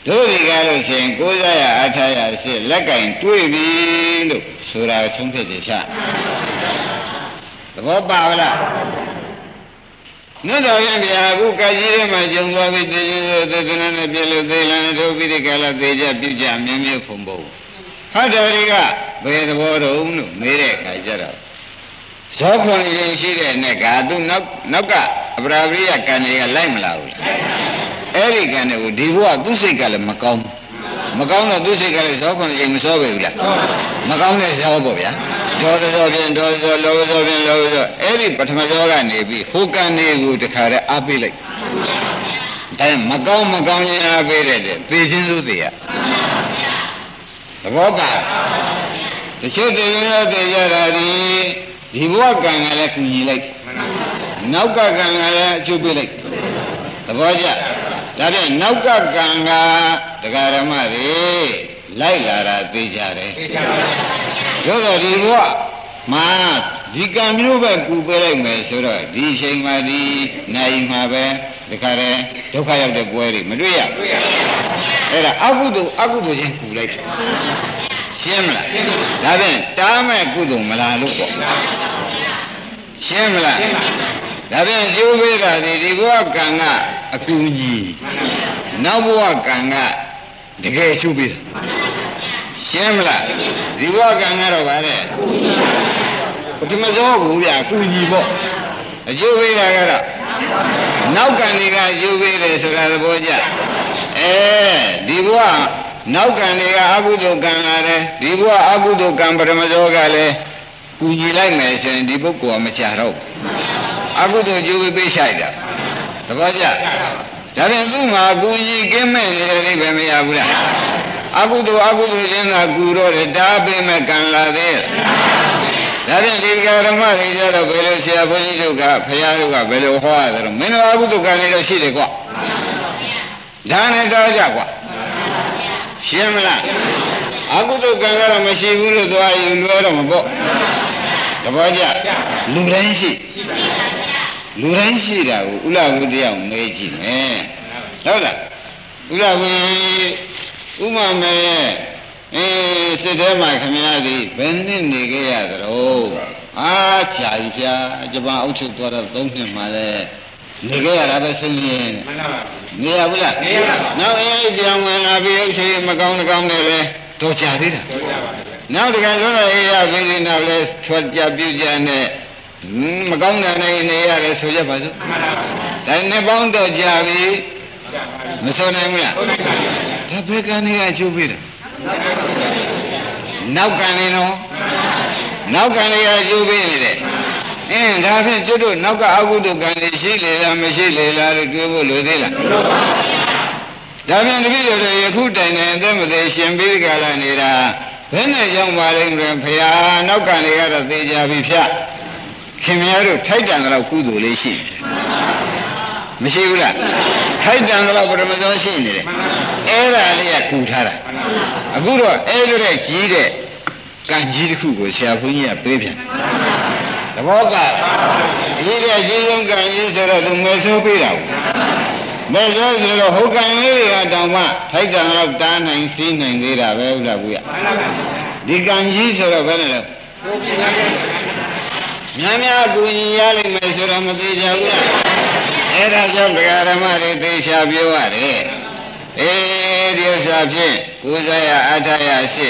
တို့ဒီကားလို့ရှိရင်ကိုးစားရအထာရရှိလက်ကင်တွေးပြီလို့ဆိုတာဆုံးဖြတ်တယ်ဖြတ်သဘောပါလားမြတ်တော်ရင်ဗျာအခုကကြီးထဲမှာကျုံသွားပြီသေခြင်းသေသနာနဲ့ပြလို့သေလန်းတို့ပြီးဒီကလာသေကြပြုကြမြင်းမြင်းဖုံဖို့ဟတ်တော်တွေကဘယ်သဘောတုံးလို့မေးတဲ့အခါကျတော့ ဇောခွန်ရင်ရှိတဲ့နဲ့ကသူနောက်နောက်ကအပရာပရိယကံတွေကလိုက်မလာဘူးအဲ့ဒီကံတွေကိုဒီဘုရားသူစိတ်ကလည်းမကောင်းမကောင်းတော့သူစိတ်ကလည်းဇောခွန်ရင်မစောပဲဘူးလားမကောင်းတဲ့ဇောပေါ့ဗျာဒေါသဇောဖြင့်ဒေါသဇောလောဘဇောဖြင့်လောဘဇောအဲ့ဒီပထမဇောကနေပြီးဟိုကံတွေကိုတခါတည်းအားပေးလိုက်ဒါမကောင်းမကောင်းရင်အားပေးတဲ့သေခြင်းစိုးသေးရသဘောပါတချို့တည်းရတဲ့ရတာဒီ ဒီဘဝကံကလည်းကူညီလိုက်နောက်ကကံကလည်းအကျိုးပေးလိုက်သဘောကျဒါဖြင့်နောက်ကကံကတရားဓမ္မတွေလိုက်လာတာသိကြတယ်သို့တော့ဒီဘဝမှာဒီကံမျိုးပဲကူပေးလိုက်မယ်ဆိုတော့ဒီအချိန်မှာဒီနိုင်မှာပဲတခါတည်းဒုက္ခရောက်တဲ့ပွဲတွေမတွေ့ရဘူးအဲ့ဒါအကုသိုလ်အကုသိုလ်ချင်းကူလိုက် ရှင်းမလားဒါဖြင့်တားမဲ့ကုသိုလ်မလားလို့ပေါ့ရှင်းမလားဒါဖြင့်ကျိုးပေးတာဒီဒီဘဝကံကအကူကြီးနောက်ဘဝကံကတကယ်ကျိုးပေးတာရှင်းမလားဒီဘဝကံကတော့ဗါတဲ့ပထမဆုံးဘူးဗျာအကူကြီးပေါ့အကျိုးပေးတာကတော့နောက်ကံတွေကအကျိုးပေးတယ်ဆိုတာသဘောကျအဲဒီဘဝ နောက်ကံတွေကအကုသိုလ်ကံလာတယ်ဒီဘဝအကုသိုလ်ကံပထမဇောကလည်းကူညီလိုက်မယ်ဆိုရင်ဒီပုဂ္ဂိုလ်ကမချတော့အကုသိုလ်ကျိုးပေးရှိုက်တာသဘောကျဒါပြန်သူ့မှာကူညီကင်းမဲ့နေတယ်ပဲမရဘူးလားအကုသိုလ်အကုသိုလ်ချင်းသာကူတော့တယ်တားပေးမဲ့ကံလာသေးဒါပြန်ဒီကဓမ္မတွေကြတော့ဘယ်လိုဆရာဘုန်းကြီးတို့ကဖရာတို့ကဘယ်လိုဟောရသလဲမင်းတို့အကုသိုလ်ကံတွေတော့ရှိတယ်ကွာဒါနဲ့တော့ကြကွာ ရှင်းမလားအကုသိုလ်ကံကတော့မရှိဘူးလို့သွားယူလွဲတော့မပေါ့တပည့်ကြလူတိုင်းရှိလူတိုင်းရှိတာကိုဥလဝုတရားမေးကြည့်မယ်ဟုတ်လားဥလဝုဥမမေအေးစိတ်ထဲမှာခမရသည်ဘယ်နှစ်နေခဲ့ရသလဲအာဖြာဖြာဂျပန်အုပ်ချုပ်သွားတော့၃နှစ်မှလည်း နေခဲ့ရတာပဲဆင်းရဲမှန်ပါပါနေရဘူးလားနေရပါဘူးနောက်အေးပြောင်းဝင်လာပြီးအုပ်ချုပ်မကောင်းတကောင်းနဲ့လေတော့ကြသေးတာတော့ကြပါဘူးနောက်တကယ်လွတ်လပ်ရပြီးဒီနောက်လဲထွက်ကြပြုကြနဲ့မကောင်းတဲ့နေနေရတယ်ဆိုကြပါစို့မှန်ပါပါဒါနဲ့ပေါင်းတော့ကြပြီမဆိုနိုင်ဘူးလားဒါဘယ်ကနေအကျိုးပေးတယ်နောက်ကနေနော်နောက်ကနေအကျိုးပေးနေတယ် အင်းဒါဖြင့်ကျွတ်တို့နောက်ကအကုသိုလ်ကံတွေရှိလေလားမရှိလေလားလို့တွေးဖို့လိုသေးလားဒါဖြင့်တပည့်တော်ယခုတိုင်တိုင်အသက်မသေးရှင်ပြီးကြလာနေတာဘယ်နဲ့ကြောင့်ပါလိမ့်မလဲဖရာနောက်ကနေကတော့သေချာပြီဖြခင်ဗျားတို့ထိုက်တန်တော့ကုသိုလ်လေးရှိတယ်မရှိဘူးလားထိုက်တန်တော့ပရမဇောရှိနေတယ်အဲ့ဒါလေးကကူထားတာအခုတော့အဲ့လိုတဲ့ကြီးတဲ့ကံကြီးတစ်ခုကိုဆရာဘုန်းကြီးကပေးပြန် သဘောကအရေးတဲ့ကြီးဆုံးကံကြီးဆိုတော့သူမဲဆိုးပေးတာမမဲ့စောဆိုတော့ဟုတ်ကံလေးတွေကတောင်မှထိုက်တန်တော့တားနိုင်စီးနိုင်သေးတာပဲဥလားဘူးရဒီကံကြီးဆိုတော့ဘယ်နဲ့လဲများများကူညီရလိမ့်မယ်ဆိုတော့မသေးကြဘူးလားအဲ့ဒါကြောင့်တရားဓမ္မတွေသိချပြောရတယ်အေးဒီဥစ္စာဖြင့်ကိုယ်စားရအထာရရှိ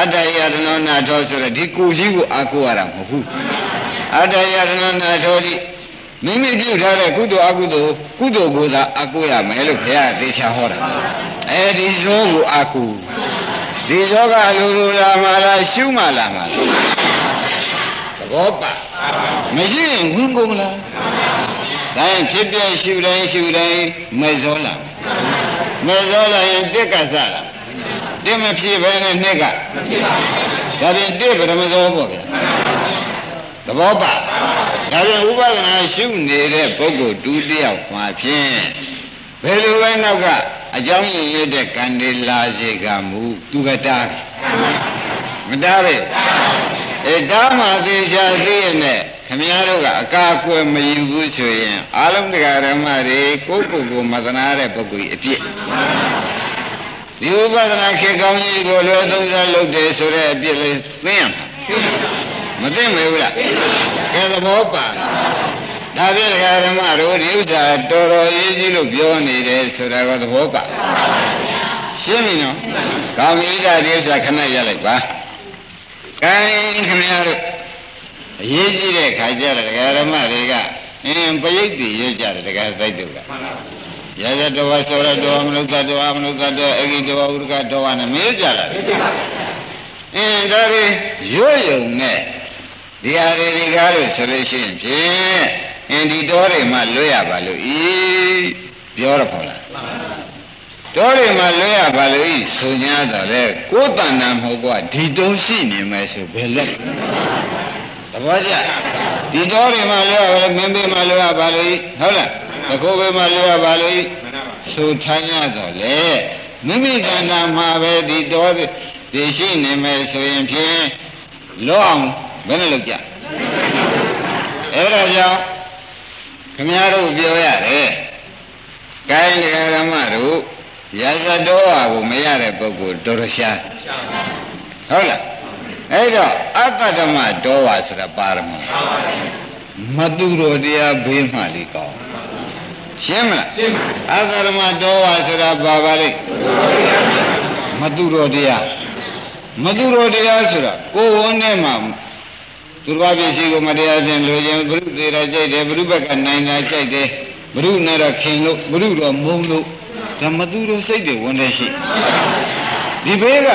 အတ္တယတနောနာထောဆိုတော့ဒီကိုကြီးကိုအာကိုရတာမဟုတ်ဘူးအတ္တယတနောနာထောဒီမိမိပြုထားတဲ့ကုသိုလ်အကုသိုလ်ကုသိုလ်ကိုသာအာကိုရမယ်လို့ဘုရားသေချာဟောတာအဲဒီဇောကိုအာကိုဒီဇောကလူလူလာမှလားရှုမှလာမှလားသဘောပါမရှိရင်ဝင်ကုန်လားဒါရင်ဖြစ်ပြရှုတိုင်းရှုတိုင်းမေဇောလာမေဇောလာရင်တက်ကစလာ တစ်မဖြစ်ပဲနဲ့နှစ်ကဒါပြင်တစ်ပရမဇောပေါ့ဗျာသဘောပါဒါပြင်ဥပဒနာရှုနေတဲ့ပုဂ္ဂိုလ်ဒုတိယမှာဖြင့်ဘယ်လိုပဲနောက်ကအကြောင်းရင်းရတဲ့ကံတွေလာစေကမူသူကတားမတားပဲအဲတားမှသေချာသိရနဲ့ခမည်းတော်ကအကာအကွယ်မယူဘူးဆိုရင်အာလုံးတရားဓမ္မတွေကိုယ့်ကိုယ်ကိုမသနာတဲ့ပုဂ္ဂိုလ်အဖြစ် ဒီဥပဒနာခေကောင်းကြီးကိုလွယ်သုံးစားလုပ်တယ်ဆိုတဲ့အပြစ်လေးသိရမှာမသိမဘူးလားကဲသဘောပါဒါဖြင့်ဒကာဓမ္မတို့ဒီဥစ္စာတော်တော်ရေးကြီးလို့ပြောနေတယ်ဆိုတာကသဘောပါရှင်းပြီနော်ကောင်းပြီဒါဒီဥစ္စာခဏရလိုက်ပါကိုင်းခင်ဗျားတို့အရေးကြီးတဲ့ခါကျတော့ဒကာဓမ္မတွေကအင်းပရိတ်တည်ရကြတယ်ဒကာသိုက်တို့က ရရတော်ဆိုရတော်မနုဿတော်မနုဿတော်အဂိတော်ဥရကတော်နဲ့မေးကြလာတယ်အင်းဒါတွေရွတ်ယုံနဲ့ဒီဟာတွေဒီကားလို့ဆိုလို့ရှိရင်ဖြင့်အင်းဒီတော်တွေမှလွတ်ရပါလို့ဤပြောရပါလားတော်တွေမှလွတ်ရပါလို့ဤဆို냐တော့လေကိုယ်တဏ္ဍာမဟုတ်ကွာဒီတုံးရှိနေမယ်ဆိုဘယ်လက်သဘောကျဒီတော်တွေမှလွတ်ရပါလို့မင်းပေးမှလွတ်ရပါလို့ဟုတ်လားတ ကုတ်ပဲမှလွတ်ရပါလို့ဆိုထိုင်းရတော့လေမိမိကန္တာမှာပဲဒီတော်ဒီရှိနေမယ်ဆိုရင်ဖြင့်လွတ်အောင်ဘယ်နဲ့လုပ်ကြအဲ့ဒါကြောင့်ခမည်းတော်ပြောရတယ်။ကိုင်းတရားဓမ္မတို့ရာဇတော်ဟာကိုမရတဲ့ပုဂ္ဂိုလ်တော်ရရှားဟုတ်လားအဲ့တော့အတ္တဓမ္မတော်ဝါဆိုတာပါရမီမတူတော်တရားဘေးမှလေးကောင်း ရှင်းမလားရှင်းပါအတ္တဓမ္မတော်ဝါဆိုတာဘာပါလိမ့်မတူတော်တရားမတူတော်တရားဆိုတာကိုယ်ဝန်းထဲမှာသူတော်ပစ္စည်းကိုမတရားဖြင့်လိုချင်ဘုရုသေးတာကြိုက်တယ်ဘုရုဘက်ကနိုင်တာကြိုက်တယ်ဘုရုနဲ့တော့ခင်လို့ဘုရုတော့မုံလို့ဒါမသူတို့စိတ်တွေဝင်နေရှိဒီဘေးက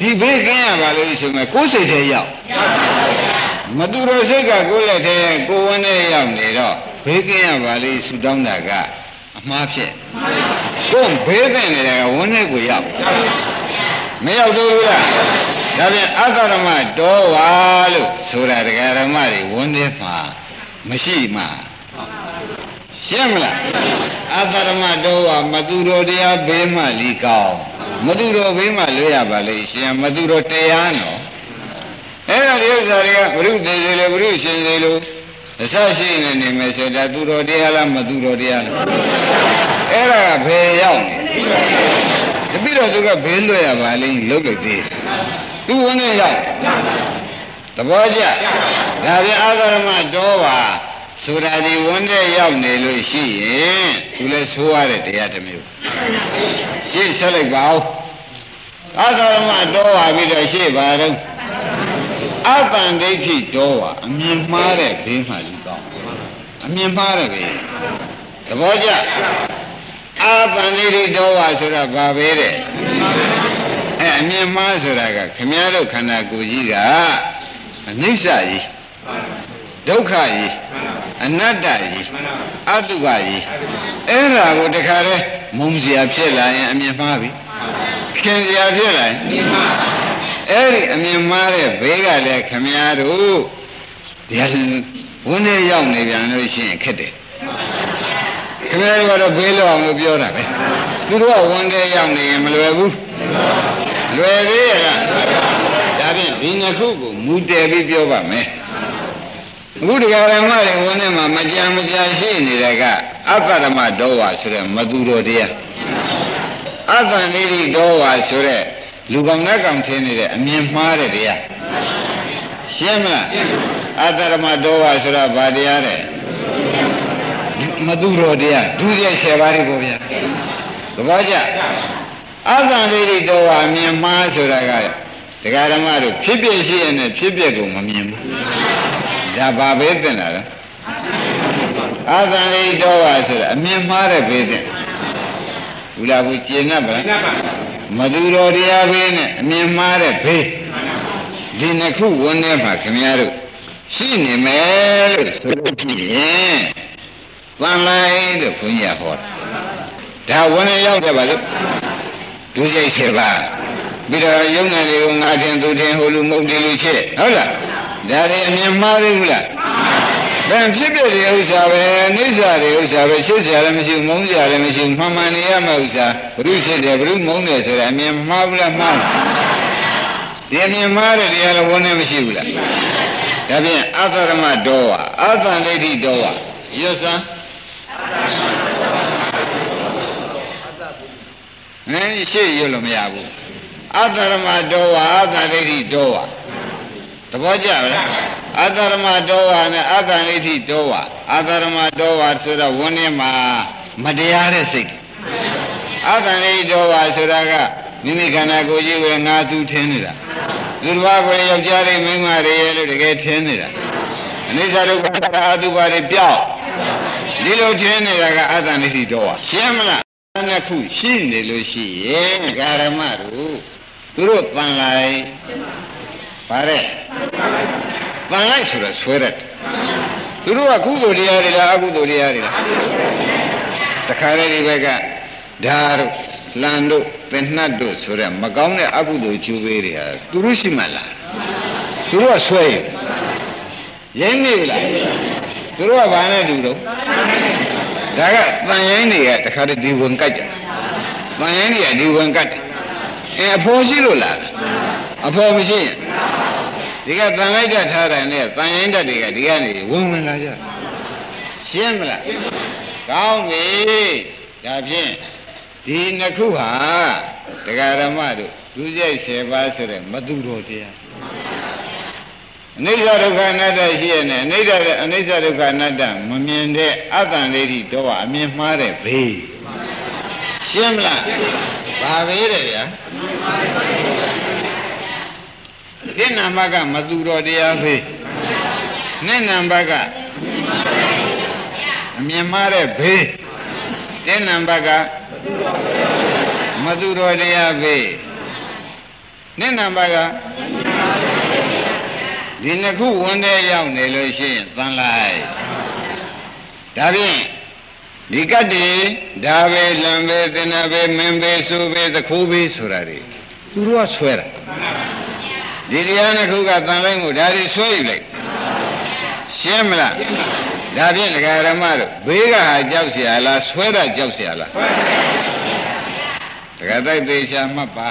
ဒီဘေးကင်းရပါလို့ဆိုမဲ့ကိုယ်စိတ်ထဲရောက်မသူတို့စိတ်ကကိုယ်လက်ထဲကိုယ်ဝင်နေရောက်နေတော့ ဘေးကင်းရပါလိဆူတောင်းတာကအမှားဖြစ်ကိုယ်ဘေးကင်းနေတဲ့ကဝင်နေကိုရောက်မရောက်သေးဘူးလားဒါပြန်အတ္တဓမ္မတော်ဝါလို့ဆိုတာတရားဓမ္မတွေဝန်ထဲမှာမရှိမှရှင်းမလားအတ္တဓမ္မတော်ဝါမသူတော်တရားဘေးမှလီကောင်းမသူတော်ဘေးမှလွတ်ရပါလေရှင်မသူတော်တရားနော်အဲ့ဒါဒီဥစ္စာတွေကဘုရုသေးသေးလေဘုရုရှင်သေးလို့ အစရှိနေနေမယ်ဆိုဒါသူတော်တရားလားမသူတော်တရားလားအဲ့ဒါကဘယ်ရောက်နေတပိတော့သူကဘေးလွတ်ရပါလိမ့်လုတ်လို့သေးသူဝင်နေရောက်သဘောကျဒါပြန်အာသရမတော်ပါဆိုတာဒီဝန်တဲ့ရောက်နေလို့ရှိရင်သူလည်းဆိုရတဲ့တရားတစ်မျိုးရှင်းဆက်လိုက်ပါဦးအာသရမတော်ပါပြီးတော့ရှေ့ပါတော့ အတန်ဒိဋ္ဌိတော်ပါအမြင်မှားတဲ့ဘေးမှလူကောင်းအမြင်မှားတဲ့ဘေးသဘောကျအာတန်ဒိဋ္ဌိတော်ပါဆိုတာဘာပဲတဲ့အဲအမြင်မှားဆိုတာကခမည်းတော်ခန္ဓာကိုယ်ကြီးကအနိစ္စကြီး ဒုက္ခကြီးအနတ္တကြီးအတုကကြီးအဲ့ဒါကိုတခါတည်းမုံစရာဖြစ်လာရင်အမြင်မှားပြီခင်စရာဖြစ်လာရင်အဲ့ဒီအမြင်မှားတဲ့ဘေးကလည်းခမည်းတော်ဒီဝန်းထဲရောက်နေပြန်လို့ရှိရင်ခက်တယ်ခင်ဗျားတို့ကတော့ဘေးလောက်အောင်လို့ပြောတာပဲသူတို့ကဝန်ထဲရောက်နေရင်မလွယ်ဘူးလွယ်သေးရဲ့လားဒါဖြင့်ဒီနှစ်ခုကိုမူတည်ပြီးပြောပါမယ် အခုတရားဓမ္မတွေဝင်နေမှာမကြံမကြာရှိနေတဲ့ကအတ္တဓမ္မဒေါဝဆိုတဲ့မသူတော်တရားအတ္တနိရိဒေါဝဆိုတဲ့လူကောင်နဲ့ကောင်ထင်းနေတဲ့အမြင်မှားတဲ့တရားရှင်းမလားအတ္တဓမ္မဒေါဝဆိုတာဘာတရားတဲ့မသူတော်တရားဒုတိယ10ပါးတွေပေါ့ဗျာသဘောကျအတ္တနိရိဒေါဝအမြင်မှားဆိုတာကတရားဓမ္မတို့ဖြစ်ဖြစ်ရှိရတဲ့ဖြစ်ဖြစ်ကိုမမြင်ဘူး ဒါဘာပဲတင်တာလဲအာသံလေးတော့ပါဆိုတာအမြင်မှားတဲ့ဘေးတင်ဘူးလားဘူးကျင်납ပါလားမသူတော်တရားဘေးနဲ့အမြင်မှားတဲ့ဘေးဒီနှစ်ခုဝန်ထဲမှာခင်ဗျားတို့ရှိနေမယ်လို့ဆိုလို့ရှိရင်သံလိုက်လို့ဘုန်းကြီးဟောတာဒါဝန်ထဲရောက်တယ်ပါလို့ဒုစိတ်7ပါးပြီးတော့ယုံနာတွေကိုငါထင်သူထင်ဟိုလူမုတ်တယ်လို့ရှိတယ်ဟုတ်လား ဒါတွေအမြင်မှားသေးဘူးလားဘယ်ဖြစ်ဖြစ်တဲ့ဥစ္စာပဲအိဋ္ဌာတွေဥစ္စာပဲရှင်းစရာလည်းမရှိမုန်းစရာလည်းမရှိမှန်မှန်နေရမယ့်ဥစ္စာဘုရုဖြစ်တယ်ဘုရုမုန်းတယ်ဆိုတာအမြင်မှားဘူးလားမှားလားဒီအမြင်မှားတဲ့တရားလည်းဝန်နေမရှိဘူးလားဒါဖြင့်အသရမတော်ဝအသံဒိဋ္ဌိတော်ဝရွတ်စမ်းနည်းရှေ့ရွတ်လို့မရဘူးအသရမတော်ဝအသံဒိဋ္ဌိတော်ဝ သဘောကျလားအတ္တရမတောဝါနဲ့အတ္တနိဋ္ဌိတောဝါအတ္တရမတောဝါဆိုတော့ဝန်းထဲမှာမတရားတဲ့စိတ်အတ္တနိဋ္ဌိတောဝါဆိုတာကမိမိခန္ဓာကိုယ်ကြီးပဲငါသူထင်းနေတာသူတစ်ပါးကိုယောက်ျားလေးမိန်းမတွေရဲ့လို့တကယ်ထင်းနေတာအနိစ္စဒုက္ခအတုပါတွေပြောက်ဒီလိုထင်းနေတာကအတ္တနိဋ္ဌိတောဝါရှင်းမလားနှစ်ခုရှိနေလို့ရှိရင်ကာရမတို့သူတို့တန်လိုက် ဗါတဲ့တန်လိုက်ဆိုတော့ဆွဲရတယ်သူတို့ကကုသိုလ်တရားတွေလားအကုသိုလ်တရားတွေလားတခါတည်းဒီဘက်ကဓာတို့လန်တို့သင်္နှတ်တို့ဆိုတဲ့မကောင်းတဲ့အကုသိုလ်ကျိုးပေးတွေဟာသူတို့ရှိမှလားသူတို့ကဆွဲရင်းနေလားသူတို့ကဘာနဲ့တူတော့ဒါကတန်ရင်တွေကတခါတည်းဒီဝင်ကတ်ကြတန်ရင်တွေကဒီဝင်ကတ်တယ် အဲအဖော်ရှိလို့လားအဖော်မရှိရင်ဒီကတန်လိုက်တထားတယ်နဲ့တန်ရင်တက်တွေကဒီကနေဝင်ဝင်လာကြရှင်းမလားကောင်းပြီဒါဖြင့်ဒီနှစ်ခုဟာတရားဓမ္မတို့ဒုစရိုက်10ပါးဆိုတဲ့မသူတော်တရားအနိစ္စဒုက္ခအနတ္တရှိရနဲ့အနိစ္စအနိစ္စဒုက္ခအနတ္တမမြင်တဲ့အတ္တလေးတိတော့အမြင်မှားတဲ့ဘေး ရှင်းမလားဘာဘေးတယ်ဗျာဒီနံပါတ်ကမသူတော်တရားဖေးနဲ့နံပါတ်ကအမြင်မှားတဲ့ဘေးတဲ့နံပါတ်ကမသူတော်တရားဖေးနဲ့နံပါတ်ကဒီနှစ်ခုဝန်ထဲရောက်နေလို့ရှိရင်သံလိုက်ဒါဖြင့် ဒီကတ္တိဒါပဲလံပဲသင်္နာပဲမင်းပဲဆိုပဲသခိုးပဲဆိုတာတွေသူတို့ကဆွဲတာဒီတရားနှစ်ခုကတန်လိုက်မှုဒါတွေဆွဲယူလိုက်ရှင်းမလားဒါဖြင့်ဒကာရမတို့ဘေးကဟာကြောက်เสียလားဆွဲတာကြောက်เสียလားဒကာတိုက်သေးချာမှတ်ပါ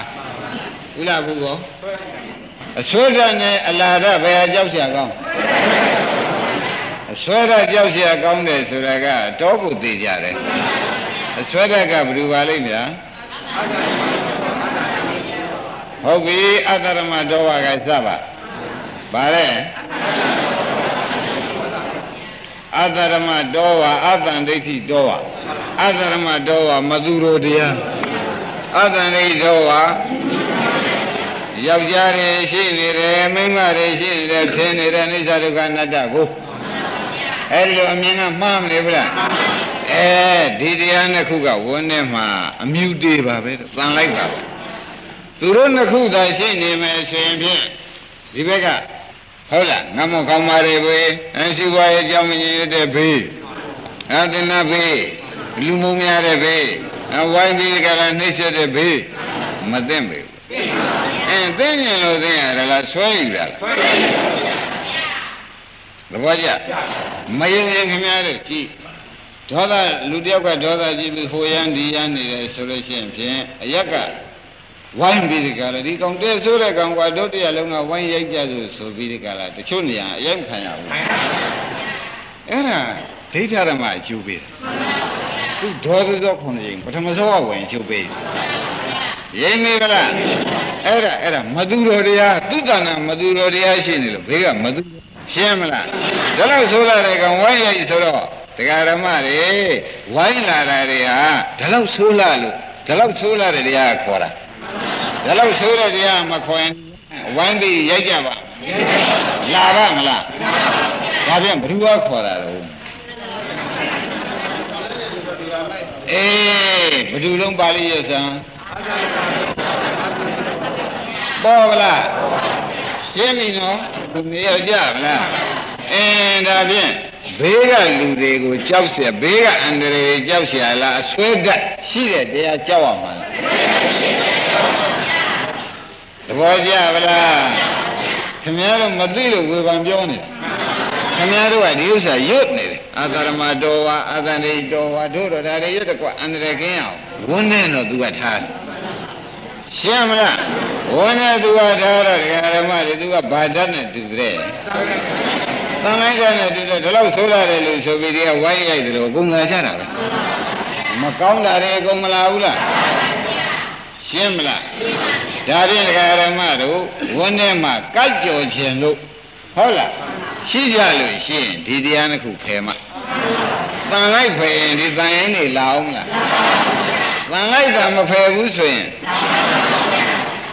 ဥလားဘူးကောအဆွဲဓာတ်နဲ့အလာဓာတ်ဘယ်ဟာကြောက်เสียကောင်းအ ဆွဲတော့ကြောက်ရကောင်းတယ်ဆိုတာကတော့ကိုသေးကြတယ်အဆွဲတက်ကဘယ်လိုပါလိမ့်ဗျာဟုတ်ပြီအတ္တရမဒေါဝကစပါပါလေအတ္တရမဒေါဝအတ္တန်ဒိဋ္ဌိဒေါဝအတ္တရမဒေါဝမသူရိုတရားအတ္တန်ဒိဋ္ဌိဒေါဝယောက်ျားတွေရှိနေတယ်မိန်းမတွေရှိနေတယ်ထင်နေတယ်အိစ္ဆဒုက္ခအနတ္တကို အဲဒီလိုအမြင်ကမှားမလဲဗျလားအဲဒီတရားနှစ်ခုကဝန်ထဲမှာအမြူတေးပါပဲတန်လိုက်ပါပဲသူတို့နှစ်ခုသာရှိနေမယ်ဆိုရင်ဖြင့်ဒီဘက်ကဟုတ်လားငမခေါင်းမာတွေပဲအရှိဘွားရဲ့အကြောင်းမကြီးတဲ့ဘေးအသနာဘေးလူမုံများတဲ့ဘေးအဝိုင်းပြီးကြတာနှိမ့်ဆက်တဲ့ဘေးမသိမ့်ပေဘူးအဲသိဉင်လို့သိရတယ်လားဆွဲယူတာဆွဲယူ သဘောကျမယုံရင်ခင်ဗျားတို့ကြည့်ဒေါသလူတယောက်ကဒေါသကြည့်ပြီးဟိုရန်ဒီရန်နေတယ်ဆိုလို့ရှိရင်ဖြင့်အရက်ကဝိုင်းပြီးဒီကလာဒီကောင်တဲဆိုးတဲ့ကောင်ကတို့တရားလုံးကဝိုင်းရိုက်ကြဆိုဆိုပြီးဒီကလာတချို့နေရာအရင်ခံရဘူးအဲ့ဒါဒိဋ္ဌဓမ္မအကျိုးပေးတယ်သူဒေါသသောခုနှစ်ချိန်ပထမဆုံးကဝင်အကျိုးပေးရင်းနေကလားအဲ့ဒါအဲ့ဒါမသူတော်တရားသူတဏ္ဍမသူတော်တရားရှိနေလို့ဘေးကမသူ ရှင်းမလားဒါလို့ဆိုလာတဲ့ကောင်ဝိုင်းရိုက်ဆိုတော့တရားဓမ္မတွေဝိုင်းလာတာတွေဟာဒါလို့ဆိုလာလို့ဒါလို့ဆိုလာတဲ့တရားခေါ်တာဒါလို့ဆိုတဲ့တရားမခေါ်ရင်ဝိုင်းပြီးရိုက်ကြပါလာပါမလားဒါပြန်ဘယ်သူကခေါ်တာတော့အေးဘယ်သူလုံးပါဠိရစံပေါ်ဗလားရှင်းပြီနော် သူနေရကြဗလားအင်းဒါဖြင့်ဘေးကလူတွေကိုကြောက်เสียဘေးကအန္တရာယ်ကြောက်เสียလားအဆွဲတတ်ရှိတဲ့တရားကြောက်ရမှာလားသဘောကျဗလားခင်ဗျားတို့မသိလို့ဝေဖန်ပြောနေတာခင်ဗျားတို့ကဒီဥစ္စာရွတ်နေတယ်အာသရမတော်ဝါအာသန္တိတော်ဝါတို့တော့ဒါတွေရွတ်တကွအန္တရာယ်ကင်းအောင်ဝန်းနေတော့သူကထားတယ်ရှင်းမလား ဝန်းနေသူကထားတော့ဒကာဓမ္မတွေသူကဘာတတ်နဲ့တူတဲ့သံလိုက်တဲ့နဲ့တူတဲ့ဒီလောက်ဆိုးလာတယ်လို့ဆိုပြီးဒီကဝိုင်းရိုက်တယ်လို့အကုန်လာကြတာပဲမကောင်းတာတွေအကုန်မလာဘူးလားရှင်းမလားဒါဖြင့်ဒကာရမတို့ဝန်းထဲမှာကြိုက်ကြော်ခြင်းလို့ဟုတ်လားရှိကြလို့ရှိရင်ဒီတရားတစ်ခုဖယ်မှာတန်လိုက်ဖယ်ရင်ဒီတန်ရင်နေလာအောင်မလားတန်လိုက်တာမဖယ်ဘူးဆိုရင်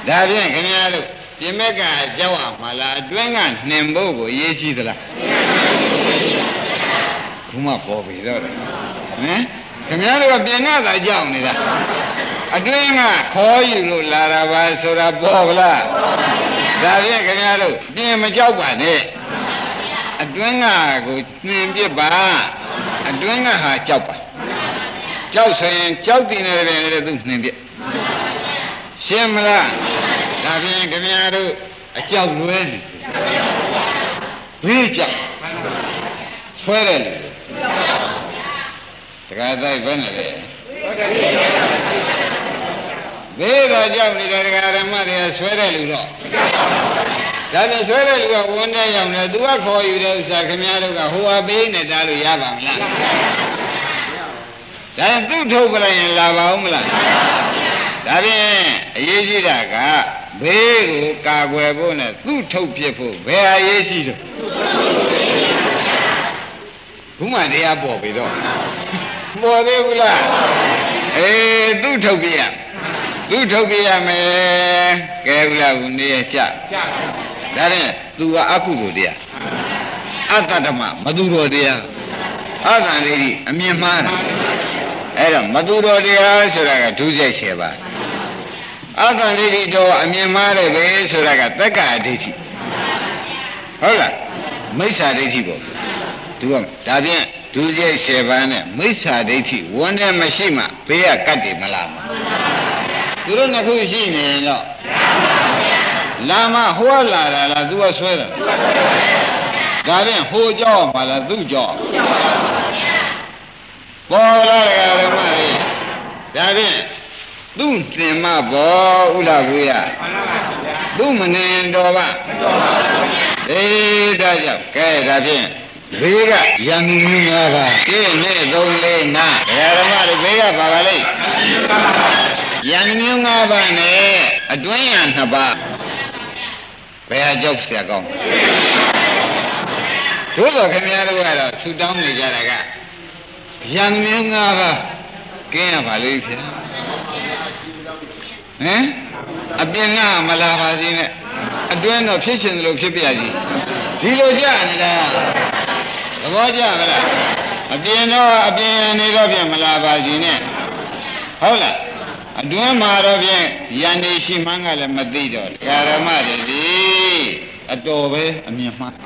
ဒါဖြင့်ခင်ဗျားတို့ပြင်မဲ့ကအကြောက်အောင်မလားအတွင်းကနှင်ဖို့ကိုရေးကြည့်သလားဘုမပေါ်ပြီတော့ဟမ်ခင်ဗျားတို့ကပြင်ကသာကြောက်နေတာအတွင်းကခေါ်ယူလို့လာတာပါဆိုတာပေါ်ဗလားဒါဖြင့်ခင်ဗျားတို့ပြင်မကြောက်ပါနဲ့အတွင်းကကိုနှင်ပြစ်ပါအတွင်းကဟာကြောက်ပါကြောက်ဆိုရင်ကြောက်တင်နေတယ်လေသူနှင်ပြစ် ရှင်းမလားဒါဖြင့်ခင်ဗျားတို့အကြောက်လွဲနေဘေးကြောက်ဆွဲတယ်လေတခါတိုက်ဘယ်နဲ့လဲဘေးတော့ကြောက်နေတဲ့ဒကာဓမ္မတွေကဆွဲတဲ့လူတော့ဒါပြန်ဆွဲတဲ့လူကဝန်းထဲရောက်နေသူကခေါ်ယူတဲ့ဥစ္စာခင်ဗျားတို့ကဟိုဟာပေးနေတာလို့ရပါမလားဒါရင်သူ့ထုတ်ပလိုက်ရင်လာပါဦးမလား ဒါဖြင့်အရေးကြီးတာကဘေးကိုကာကွယ်ဖို့နဲ့သူ့ထုတ်ဖြစ်ဖို့ဘယ်အရေးကြီးတော့ဘုမှတရားပေါ်ပြီတော့ပေါ်သေးဘူးလားအေးသူ့ထုတ်ပြရသူ့ထုတ်ပြရမယ်ကဲဘူးလားဘူးနေရကြကြဒါဖြင့်သူကအကုသိုလ်တရားအတ္တဓမ္မမသူတော်တရားအတ္တလေးကြီးအမြင်မှားတာ အဲ့တော့မသူတော်တရားဆိုတာကဒုစရိုက်7ပါးအတ္တလေးကြီးတော့အမြင်မှားတယ်ပဲဆိုတာကတက္ကအဒိဋ္ဌိဟုတ်လားမိစ္ဆာဒိဋ္ဌိပေါ့သူကဒါဖြင့်ဒုစရိုက်7ပါးနဲ့မိစ္ဆာဒိဋ္ဌိဝန်နဲ့မရှိမှဘေးကကတ်တယ်မလားသူတို့နှစ်ခုရှိနေရင်တော့လာမဟိုကလာတာလားသူကဆွဲတာဒါဖြင့်ဟိုကြောက်ပါလားသူကြောက်ပေါ် ပေါ်လာတယ်ဓမ္မကြီးဒါဖြင့်သူ့သင်မပေါ်ဥလာဘူးရသူ့မနေတော်ပါအေးဒါကြောင့်ကဲဒါဖြင့်ဘေးကရံမှုများကဒီနေ့သုံးလေးနာဓမ္မတွေဘေးကပါပါလိမ့်ရံမှုငါးပါးနဲ့အတွင်းရနှစ်ပါးဘယ်အကြောက်ဆရာကောင်းသို့တော်ခင်ဗျားတို့ကတော့ဆူတောင်းနေကြတာက ရံမျိုး၅ပါးကင်းရပါလိမ့်ဖြာဟမ်အပြင်ကမလာပါစေနဲ့အတွင်းတော့ဖြစ်ချင်တယ်လို့ဖြစ်ပြစီဒီလိုကြနေတာသဘောကျမလားအပြင်တော့အပြင်နေတော့ပြန်မလာပါစေနဲ့ဟုတ်လားအတွင်းမှာတော့ဖြင့်ယန္တိရှိမှန်းကလည်းမသိတော့ကာရမတွေဒီအတော်ပဲအမြင်မှန်း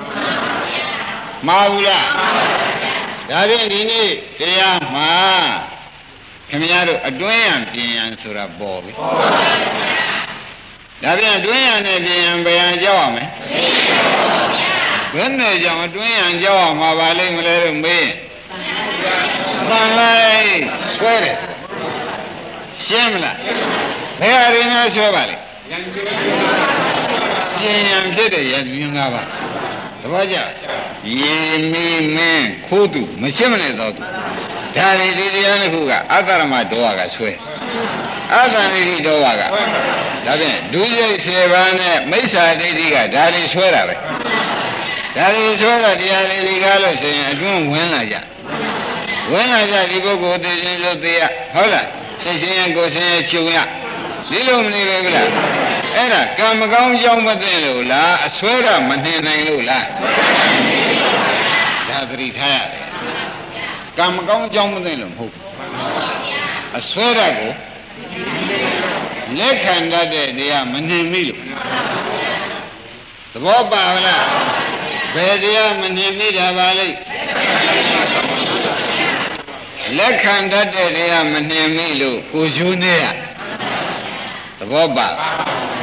မှားဘူးလား ဒါဖြင့်ဒီနေ့တရားမှာခင်ဗျားတို့အတွင်းရန်ပြင်ရန်ဆိုတာပေါ်ပြီဒါပြန်အတွင်းရန်နဲ့ပြင်ရန်ဘယ်ရန်ကြောက်ရမလဲဘယ်နဲ့ကြောင့်အတွင်းရန်ကြောက်ရမှာပါလိမ့်မလဲလို့မေးတန်လိုက်ဆွဲတယ်ရှင်းမလားဘယ်အရင်များဆွဲပါလဲကျင်ရန်ဖြစ်တဲ့ယဉ်မြင်၅ပါး တပည့်ကြရေမီမင်းခိုးသူမရှင်းမနဲ့တော့သူဒါရီဒီတရားတစ်ခုကအတ္တရမဒေါဝကဆွဲအတ္တရိတိဒေါဝကဒါဖြင့်ဒုစရိုက်10ပါးနဲ့မိစ္ဆာဒိဋ္ဌိကဒါရီဆွဲတာပဲဒါရီဆွဲတာတရားလေးတွေကားလို့ဆိုရင်အတွင်းဝင်လာကြဝင်လာကြဒီပုဂ္ဂိုလ်သိချင်းလို့သိရဟုတ်လားစိတ်ချင်းရဲ့ကိုယ်ချင်းရဲ့ချုပ်ရဒီလိုမနေပဲဗျလား အဲ့ဒါကံမကောင်းကြောင်းမသိလို့လားအစွဲကမနှင်နိုင်လို့လားဒါသတိထားရတယ်ကံမကောင်းကြောင်းမသိလို့မဟုတ်ဘူးအစွဲရကိုလက်ခံတတ်တဲ့တရားမနှင်မိလို့သဘောပါလားဘယ်တရားမနှင်မိတာပါလိမ့်လက်ခံတတ်တဲ့တရားမနှင်မိလို့ကိုကျိုးနေရ သဘောပါ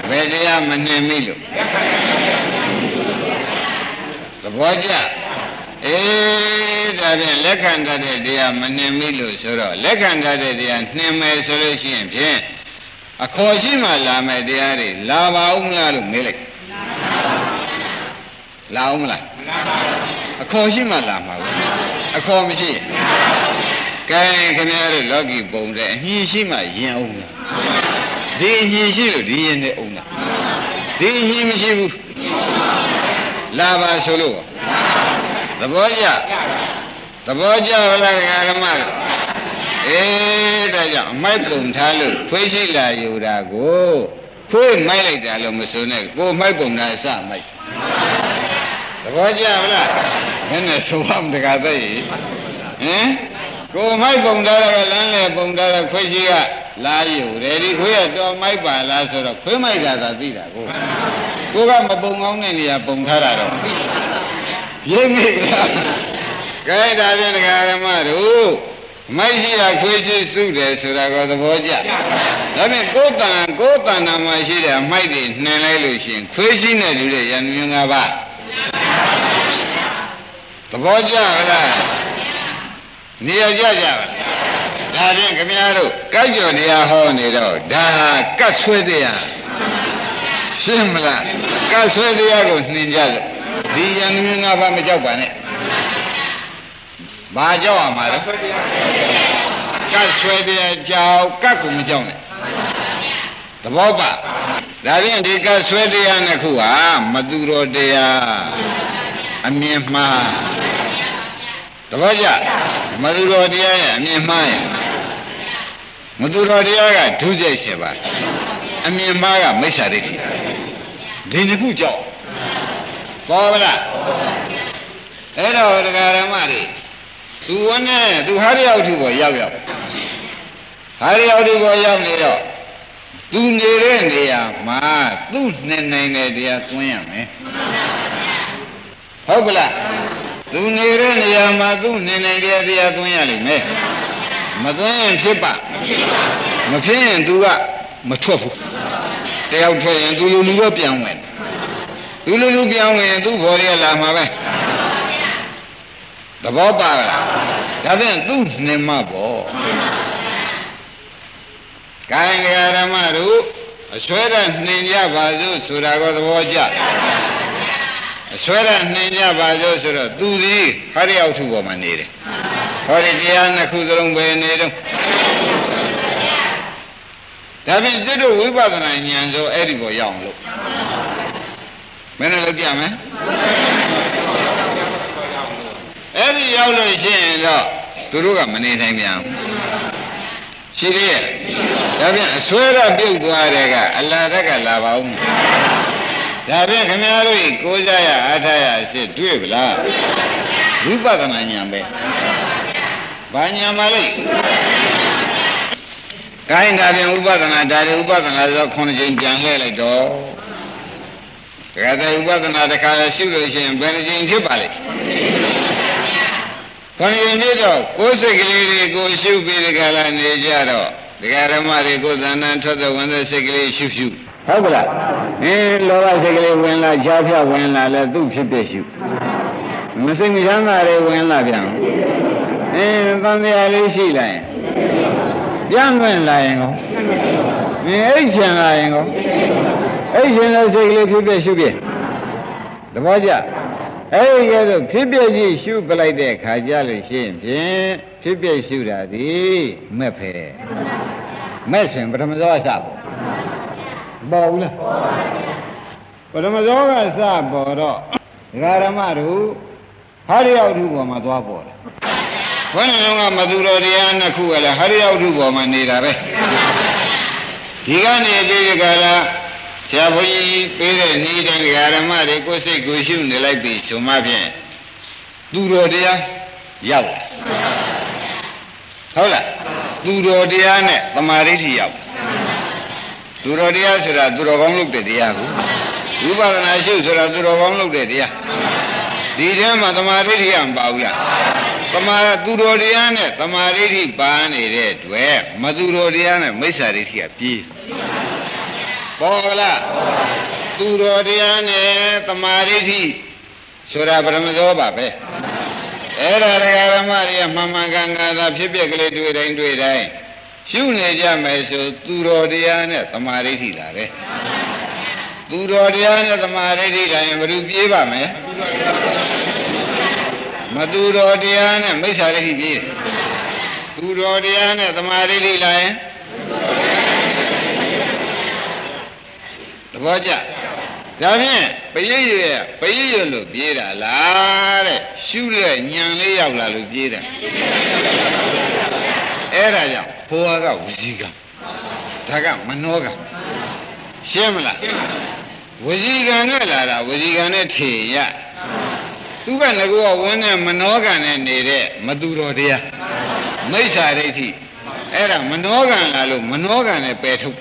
ဘယ်တရားမနှင်မိလို့သဘောကျအေးဒါဖြင့်လက်ခံတတ်တဲ့တရားမနှင်မိလို့ဆိုတော့လက်ခံတတ်တဲ့တရားနှင်မယ်ဆိုလို့ရှိရင်ဖြင့်အခေါ်ရှိမှလာမယ်တရားတွေလာပါဦးမလားလို့မေးလိုက်လာအောင်မလားအခေါ်ရှိမှလာမှာဘူးအခေါ်မရှိရင်ကဲခင်ဗျားတို့လောကီပုံတဲ့အညှိရှိမှရင်အောင်လား ဒီအညှိရှိလို့ဒီရင်နဲ့အောင်လားဒီအညှိမရှိဘူးလာပါဆိုလို့သဘောကျသဘောကျလားဓမ္မတို့အေးဒါကြောင့်အမိုက်ပုံထားလို့ဖွေးရှိလာယူတာကိုဖွေးမိုက်လိုက်တာလို့မဆိုနဲ့ကိုမိုက်ပုံတာအစမိုက်သဘောကျမလားမင်းနဲ့ဆိုအောင်တကားသိဟင် ကိုမိုက်ပုံထားတဲ့လမ်းလေပုံထားတဲ့ခွေးရှိကလာယူတယ်ဒီခွေးကတော်မိုက်ပါလားဆိုတော့ခွေးမိုက်တာသာသိတာကိုကိုကမပုံကောင်းတဲ့နေရာပုံထားတာတော့ရိပ်မိလားကဲဒါဖြင့်ဒကာရမတို့မိုက်ရှိတာခွေးရှိစုတယ်ဆိုတာကသဘောကျဒါဖြင့်ကိုယ်တန်ကိုယ်တန်နာမှာရှိတဲ့မိုက်တွေနှင်လိုက်လို့ရှိရင်ခွေးရှိနဲ့တူတဲ့ရံမြင်ငါးပါးသဘောကျလား နေရာကြကြပါဒါဖြင့်ခမည်းတော်ကတ်ကြော်တရားဟောနေတော့ဒါကတ်ဆွဲတရားရှင်းမလားကတ်ဆွဲတရားကိုနှင်ကြလို့ဒီရံမြင်ငါးပါးမကြောက်ပါနဲ့ဘာကြောက်ရမှာလဲကတ်ဆွဲတရားကြောက်ကတ်ကိုမကြောက်နဲ့သဘောပါဒါဖြင့်ဒီကတ်ဆွဲတရားနှစ်ခုဟာမသူတော်တရားအမြင်မှား သဘောကျမသူတော်တရားရဲ့အမြင်မှားရဲ့မသူတော်တရားကဒုစိတ်7ပါးအမြင်မှားကမိစ္ဆာဒိဋ္ဌိဒီနှစ်ခုကြောက်ပေါ်ပါလားအဲ့တော့ဒကာရမတွေသူဝနဲ့သူဟာရရောက်ထုကိုရောက်ရောက်ဟာရရောက်ထုကိုရောက်နေတော့သူနေတဲ့နေရာမှာသူ့နဲ့နိုင်တဲ့တရားသွင်းရမယ်ဟုတ်ကလား သူနေတဲ့နေရာမှာသူ့နဲ့နိုင်တဲ့တရားသွင်းရလိမ့်မယ်မသွင်းရင်ဖြစ်ပါမဖြစ်ရင်သူကမထွက်ဘူးတယောက်ထွက်ရင်သူလူလူတော့ပြန်ဝင်သူလူလူပြန်ဝင်သူ့ဘော်ရလာမှာပဲသဘောပါလားဒါဖြင့်သူ့နှင်မပေါ့ကိုင်ဓမ္မတို့အဆွဲတဲ့နှင်ကြပါစို့ဆိုတာကိုသဘောကျ အဆွဲတဲ့နှင်ကြပါစို့ဆိုတော့သူသည်ခရယောက်ထုပေါ်မှာနေတယ်ဟောဒီတရားနှစ်ခုစလုံးပဲနေတော့ဒါဖြင့်စိတ်တို့ဝိပဿနာဉာဏ်ဆိုအဲ့ဒီပေါ်ရောက်အောင်လို့မင်းလည်းလုပ်ကြမယ်အဲ့ဒီရောက်လို့ရှိရင်တော့သူတို့ကမနေနိုင်ပြန်ရှိသေးရဲ့ဒါဖြင့်အစွဲရပြုတ်သွားတဲ့ကအလာတက်ကလာပါဦး ဒါဖြင့်ခင်ဗျားတို့ကိုးစားရအားထားရအစ်တွေ့ဗလားဝိပဿနာဉာဏ်ပဲဘာဉာဏ်ပါလိမ့်ကိုင်းဒါဖြင့်ဥပဒနာဒါရီဥပဒနာဆိုခုနှစ်ချိန်ပြန်လှည့်လိုက်တော့ဒါကတည်းဥပဒနာတစ်ခါရှုလို့ရှိရင်ဘယ်နှချိန်ဖြစ်ပါလိမ့်ခொရင်နေ့တော့ကိုယ်စိတ်ကလေးတွေကိုရှုပြီးဒီကလာနေကြတော့ဒကာဓမ္မတွေကိုယ်သဏ္ဍာန်ထွက်တဲ့ဝင်တဲ့စိတ်ကလေးရှုရှု ဟုတ်ကလားအင်းလောဘစိတ်ကလေးဝင်လာခြားဖြဝင်လာလဲသူ့ဖြစ်ဖြစ်ရှုမစိတ်မချမ်းသာတွေဝင်လာပြန်အင်းသံဃာလေးရှိလိုက်ရင်ပြန်ဝင်လာရင်ကောမင်းအိတ်ချင်လာရင်ကောအိတ်ချင်တဲ့စိတ်ကလေးဖြစ်ဖြစ်ရှုပြသဘောကျအဲ့ဒီကဲဆိုဖြစ်ဖြစ်ကြီးရှုပလိုက်တဲ့ခါကြလို့ရှိရင်ဖြင့်ဖြစ်ဖြစ်ရှုတာဒီမဲ့ဖဲမဲ့ရှင်ပထမဇောအစပေါ့ ပေါ်ဘူးလားပထမဇောကစပေါ်တော့ဒကာရမတို့ဟာရိယဝတ္ထုပေါ်မှာသွားပေါ်တယ်ဘယ်နှလုံးကမသူတော်တရားနှစ်ခုကလည်းဟာရိယဝတ္ထုပေါ်မှာနေတာပဲဒီကနေဒီကလာဆရာဘုန်းကြီးပေးတဲ့ဤတဲ့ဒကာရမတွေကိုယ်စိတ်ကိုရှုနေလိုက်ပြီဆိုမှဖြင့်သူတော်တရားရောက်လာဟုတ်လားသူတော်တရားနဲ့တမာရိဋ္ဌိရောက် သူတော်တရားဆိုတာသူတော်ကောင်းလုပ်တဲ့တရားကိုဝိပဿနာရှုဆိုတာသူတော်ကောင်းလုပ်တဲ့တရားဒီထဲမှာတမာရိဋ္ဌိကမပါဘူးလားတမာသူတော်တရားနဲ့တမာရိဋ္ဌိပါနေတဲ့တွေ့မသူတော်တရားနဲ့မိစ္ဆာရိဋ္ဌိကပြေးပေါ်လားသူတော်တရားနဲ့တမာရိဋ္ဌိဆိုတာပရမဇောပါပဲအဲ့ဒါတရားဓမ္မတွေကမှန်မှန်ကန်ကန်သာဖြစ်ဖြစ်ကလေးတွေ့တိုင်းတွေ့တိုင်း ရှုနေကြမယ်ဆိုသူတော်တရားနဲ့သမာဓိဋ္ဌိလာတယ်သူတော်တရားနဲ့သမာဓိဋ္ဌိတိုင်းဘယ်သူပြေးပါမယ်မသူတော်တရားနဲ့မိစ္ဆာဒိဋ္ဌိပြေးသူတော်တရားနဲ့သမာဓိဋ္ဌိလာရင်သဘောကျဒါဖြင့်ပရိယရပရိယလို့ပြေးတာလားတဲ့ရှုတဲ့ညံလေးရောက်လာလို့ပြေးတယ် အဲ့ဒါကြောင့်ဘုရားကဝစီကဒါကမနောကရှင်းမလားဝစီကံနဲ့လာတာဝစီကံနဲ့ထေရသူကငကောဝင်းနဲ့မနောကံနဲ့နေတဲ့မသူတော်တရားမိစ္ဆာဒိဋ္ဌိအဲ့ဒါမနောကံလာလို့မနောကံနဲ့ပယ်ထုတ်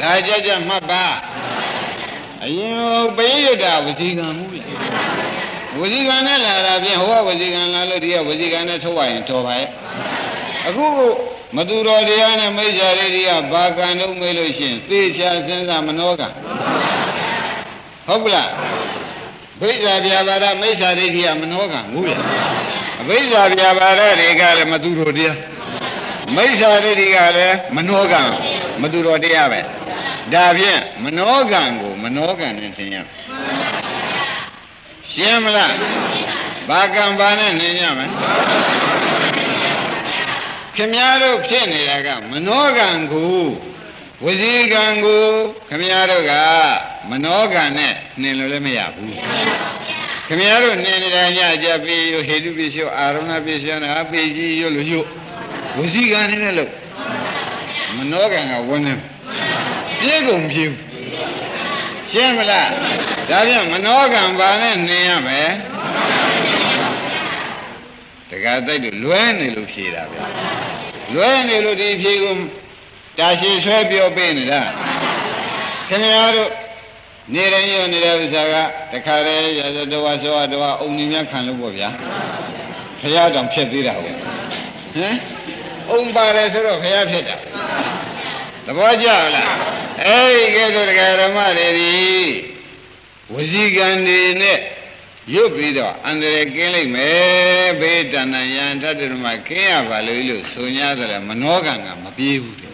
ဒါကြကြမှတ်ပါအရင်ပိယုဒ္ဓဝစီကံမှုလေဝစီကံနဲ့လာတာဖြင့်ဟိုကဝစီကံလာလို့ဒီကဝစီကံနဲ့ထုတ်ရရင်တော်ပါရဲ့ အခုမသူတော်တရားနဲ့မိစ္ဆာဒိဋ္ဌိကဘာကံလို့မေးလို့ရှိရင်သေချာစဉ်းစားမနောကံဟုတ်ကလားဘိဇာပြာပါဒမိစ္ဆာဒိဋ္ဌိကမနောကံဘူးလေအဘိဇာပြာပါဒတွေကလည်းမသူတော်တရားမိစ္ဆာဒိဋ္ဌိကလည်းမနောကံမသူတော်တရားပဲဒါဖြင့်မနောကံကိုမနောကံနဲ့သင်ရရှင်းမလားဘာကံဘာနဲ့နေရမလဲ ခင်ဗျားတို့ဖြစ်နေတာကမနောကံကိုဝစီကံကိုခင်ဗျားတို့ကမနောကံနဲ့နှင်လို့လည်းမရဘူးခင်ဗျားတို့နှင်နေတာညကြပြီးဟေတုပစ္စယောအာရဏပစ္စယောနာပေကြီးရွလို့ရွဝစီကံနဲ့လို့မနောကံကဝန်းနေပြေကုန်ပြေဘူးရှင်းမလားဒါပြန်မနောကံပါနဲ့နှင်ရမယ် တက္ကသိုက်လွဲနေလို့ဖြေတာဗျလွဲနေလို့ဒီဖြေကိုတာရှိဆွဲပြောပေးနေတာခင်ဗျားတို့နေတိုင်းရောနေတဲ့ဥစ္စာကတခါတည်းရသတဝါသောတဝါအုံနေမြခံလို့ပေါ့ဗျာဖရာတောင်ဖြစ်သေးတာဟုတ်ဟမ်အုံပါတယ်ဆိုတော့ဖရာဖြစ်တာသဘောကျလားအဲ့ဒီကဲဆိုတရားဓမ္မတွေဒီဝစီကံတွေနဲ့ ရုပ်ပြီးတော့အန္တရာယ်ကင်းလိုက်မယ်ဘေးတဏ္ဍယံတတ္တမကင်းရပါလို့လို့ဆို냐ဆိုလဲမနောကံကမပြေးဘူးတဲ့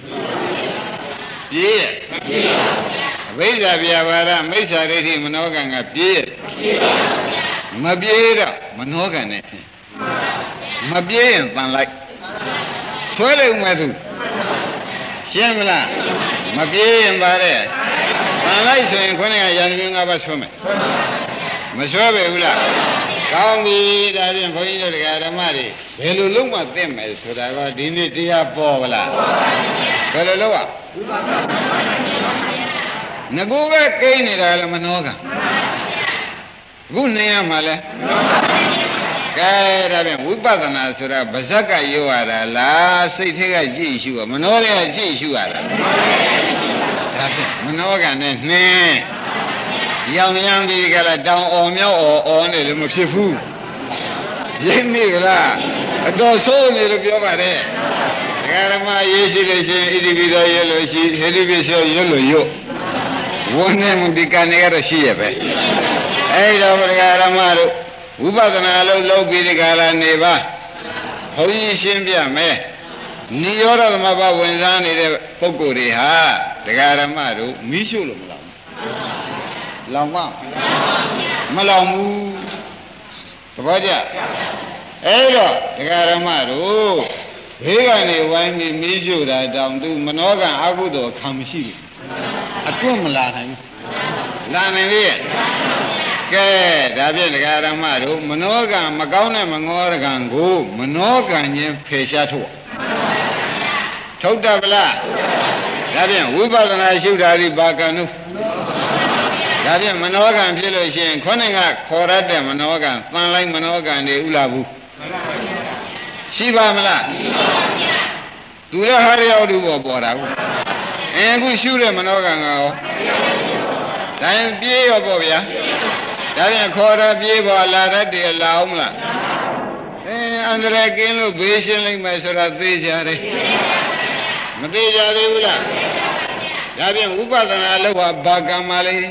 ပြေးရဲ့ပြေးပါဗျာအဘိဓါဗျာပါဒမိစ္ဆာဒိဋ္ဌိမနောကံကပြေးရဲ့ပြေးပါဗျာမပြေးတော့မနောကံနဲ့မပြေးရင်တန်လိုက်ဆွဲလိုက်ဦးမယ်သူရှင်းမလားမပြေးရင်ပါတဲ့တန်လိုက်ဆိုရင်ခေါင်းကရန်ပြင်း၅ပါးဆွဲမယ် မဆွဲပဲဘူးလားကောင်းပြီဒါဖြင့်ဘုန်းကြီးတို့တရားဓမ္မတွေဘယ်လိုလုပ်မှသိမယ်ဆိုတာကဒီနေ့တရားပေါ်ပါလားဘယ်လိုလုပ်ရငကူကကိန်းနေတာလည်းမနှောကခုနေရမှာလဲကဲဒါဖြင့်ဝိပဿနာဆိုတာဗဇက်ကရောရတာလားစိတ်ထဲကကြည့်ရှုရမနှောတဲ့ကကြည့်ရှုရတာဒါဖြင့်မနှောကနဲ့နှင်း ရောင်ရမ်းပြီးကြလားတောင်အော်မြောက်အော်အော်နေလို့မဖြစ်ဘူးရင်းနေကြလားအတော်ဆိုးနေလို့ပြောပါတယ်ဒကာရမရေးရှိလို့ရှိရင်ဣတိပိသောရွတ်လို့ရှိဟိတိပိသောရွတ်လို့ရွတ်ဝန်းနေမှုဒီကံတွေကတော့ရှိရပဲအဲ့တော့ဒကာရမတို့ဝိပဿနာလို့လုပ်ပြီးဒီကလာနေပါဘုန်းကြီးရှင်းပြမယ်နိရောဓသမဘဝင်စားနေတဲ့ပုဂ္ဂိုလ်တွေဟာတရားဓမ္မတို့မီးရှို့လို့မလောင်ဘူး လောင်မမလောင်ဘူးသဘောကျအဲ့တော့တရားဓမ္မတို့ဘေးကနေဝိုင်းပြီးမီးရှို့တာတောင်သူမနောကအကုသိုလ်ခံမရှိဘူးအတွတ်မလာနိုင်ဘူးလာနိုင်လေကဲဒါဖြင့်တရားဓမ္မတို့မနောကံမကောင်းတဲ့မငောကံကိုမနောကံချင်းဖယ်ရှားထုတ်ထုတ်တယ်ဗလားဒါဖြင့်ဝိပဿနာရှုတာဒီဘာကံတို့ ဒါဖြင့်မနောကံဖြစ်လို့ရှိရင်ခေါင်းကခေါ်ရတဲ့မနောကံတန်လိုက်မနောကံတွေဥလာဘူးရှိပါမလားရှိပါဗျာသူလည်းဟာရရောက်သူပေါ်ပေါ်တာဟုတ်အဲအခုရှုတဲ့မနောကံကရောဒါရင်ပြေးရောပေါ့ဗျာဒါပြန်ခေါ်တာပြေးပေါ်လာတတ်တယ်လာအောင်မလားအဲအန္တရာယ်ကင်းလို့ဘေးရှင်းလိုက်မယ်ဆိုတာသိကြတယ်မသိကြသေးဘူးလား ဒါပြန်ဥပဒနာလောက်ဟာဘာကံမလေး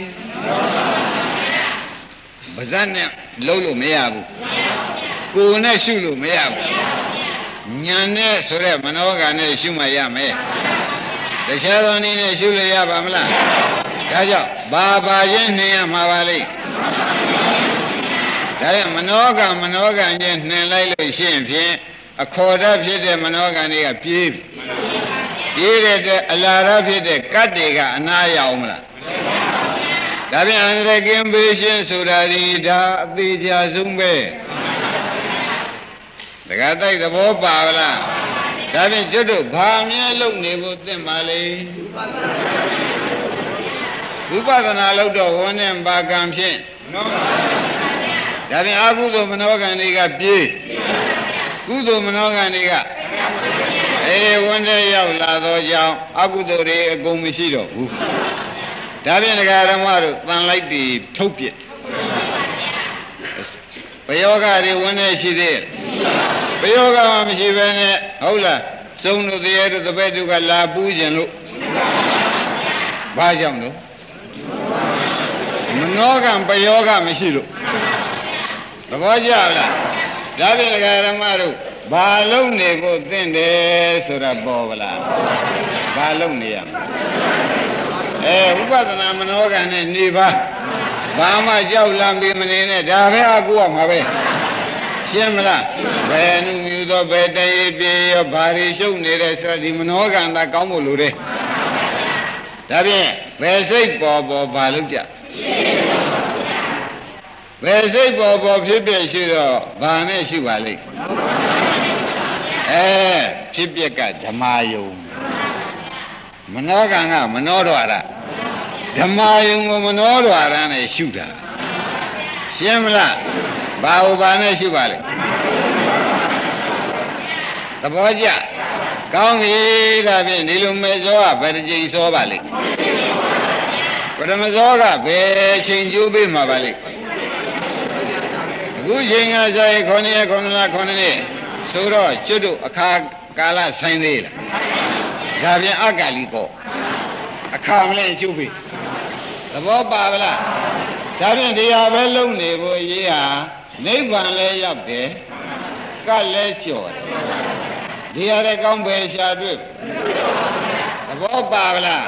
ပါဇက်နဲ့လုံးလို့မရဘူးကိုယ်နဲ့ရှုလို့မရဘူးညာနဲ့ဆိုတဲ့မနောကနဲ့ရှုမှရမယ်တခြားသောနည်းနဲ့ရှုလို့ရပါမလားဒါကြောင့်ဘာပါချင်းနှင်ရမှာပါလိမ့်ဒါရင်မနောကမနောကချင်းနှင်လိုက်လို့ရှိရင်ဖြင့် အခေါ်တတ်ဖြစ်တဲ့မနောကတွေကပြေးပြေးတဲ့အလာရဖြစ်တဲ့ကတ်တွေကအနာရအောင်မလားဒါပြန်အန္တရာယ်ကင်းပေးခြင်းဆိုတာဒီဒါအသေးချာဆုံးပဲတခါတိုက်သဘောပါလားဒါဖြင့်ကျွတ်တို့ဘာမြဲလုပ်နေဖို့သင့်ပါလေဝိပဿနာလုပ်တော့ဝန်းနဲ့ဘာကံဖြင့်ဒါဖြင့်အကုသိုလ်မနောကံတွေကပြေး ကုသိုလ်မနောကံတွေကအေးဝန်းတဲ့ရောက်လာတော့ကြောင်းအကုသိုလ်တွေအကုန်မရှိတော့ဘူးဒါဖြင့်ဒကာရမတို့တန်လိုက်ပြီးထုတ်ပြစ်ဘယောဂတွေဝန်းနေရှိသေးဘယောဂမှမရှိပဲနဲ့ဟုတ်လားစုံတို့တရားတို့တပည့်တို့ကလာပူးခြင်းလို့ဘာကြောင့်လို့မနောကံပယောဂမရှိလို့သဘောကျလား ဒါဖြင့်ဒကာရမတို့ဘာလုံးနေဖို့သင့်တယ်ဆိုတာပေါ်ဗလားဘာလုံးနေရမလဲအဲဥပဒနာမနောကံနဲ့နေပါဘာမှကြောက်လန့်ပြီးမနေနဲ့ဒါပဲအကူရမှာပဲရှင်းမလားဘယ်နုမြူသောဘယ်တရေပြေရောဘာတွေရှုပ်နေတဲ့ဆိုဒီမနောကံသာကောင်းဖို့လိုတယ်ဒါဖြင့်ဘယ်စိတ်ပေါ်ပေါ်ဘာလို့ကြ ဘယ်စိတ်ပေါ်ပေါ်ဖြစ်ဖြစ်ရှိတော့ဘာနဲ့ရှိပါလိမ့်အဲဖြစ်ပြက်ကဓမ္မယုံမနောကံကမနောတော်ရဓမ္မယုံကိုမနောတော်ရနဲ့ရှုတာရှင်းမလားဘာဥပါနဲ့ရှုပါလိမ့်သဘောကျကောင်းပြီဒါဖြင့်ဒီလိုမေဇောကဘယ်တစ်ကြိမ်စောပါလိမ့်ပထမဇောကဘယ်ချိန်ကျိုးပေးမှာပါလိမ့်အ ခုချိန်ကဆိုရင်9ရက်9လ9နှစ်ဆိုတော့ကျွတ်တို့အခါကာလဆိုင်သေးလားဒါပြန်အကာလီကောအခါမလဲကျုပ်ပြီသဘောပါဗလားဒါပြန်တရားပဲလုံနေဖို့ရေးဟာနိဗ္ဗာန်လဲရောက်တယ်ကလဲကြော်တယ်ဒီရတဲ့ကောင်းပဲရှာတွေ့သဘောပါဗလား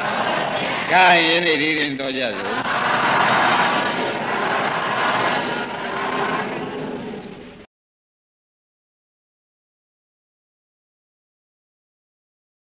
gaghị ရင်နေဒီရင်တော့ကြစို့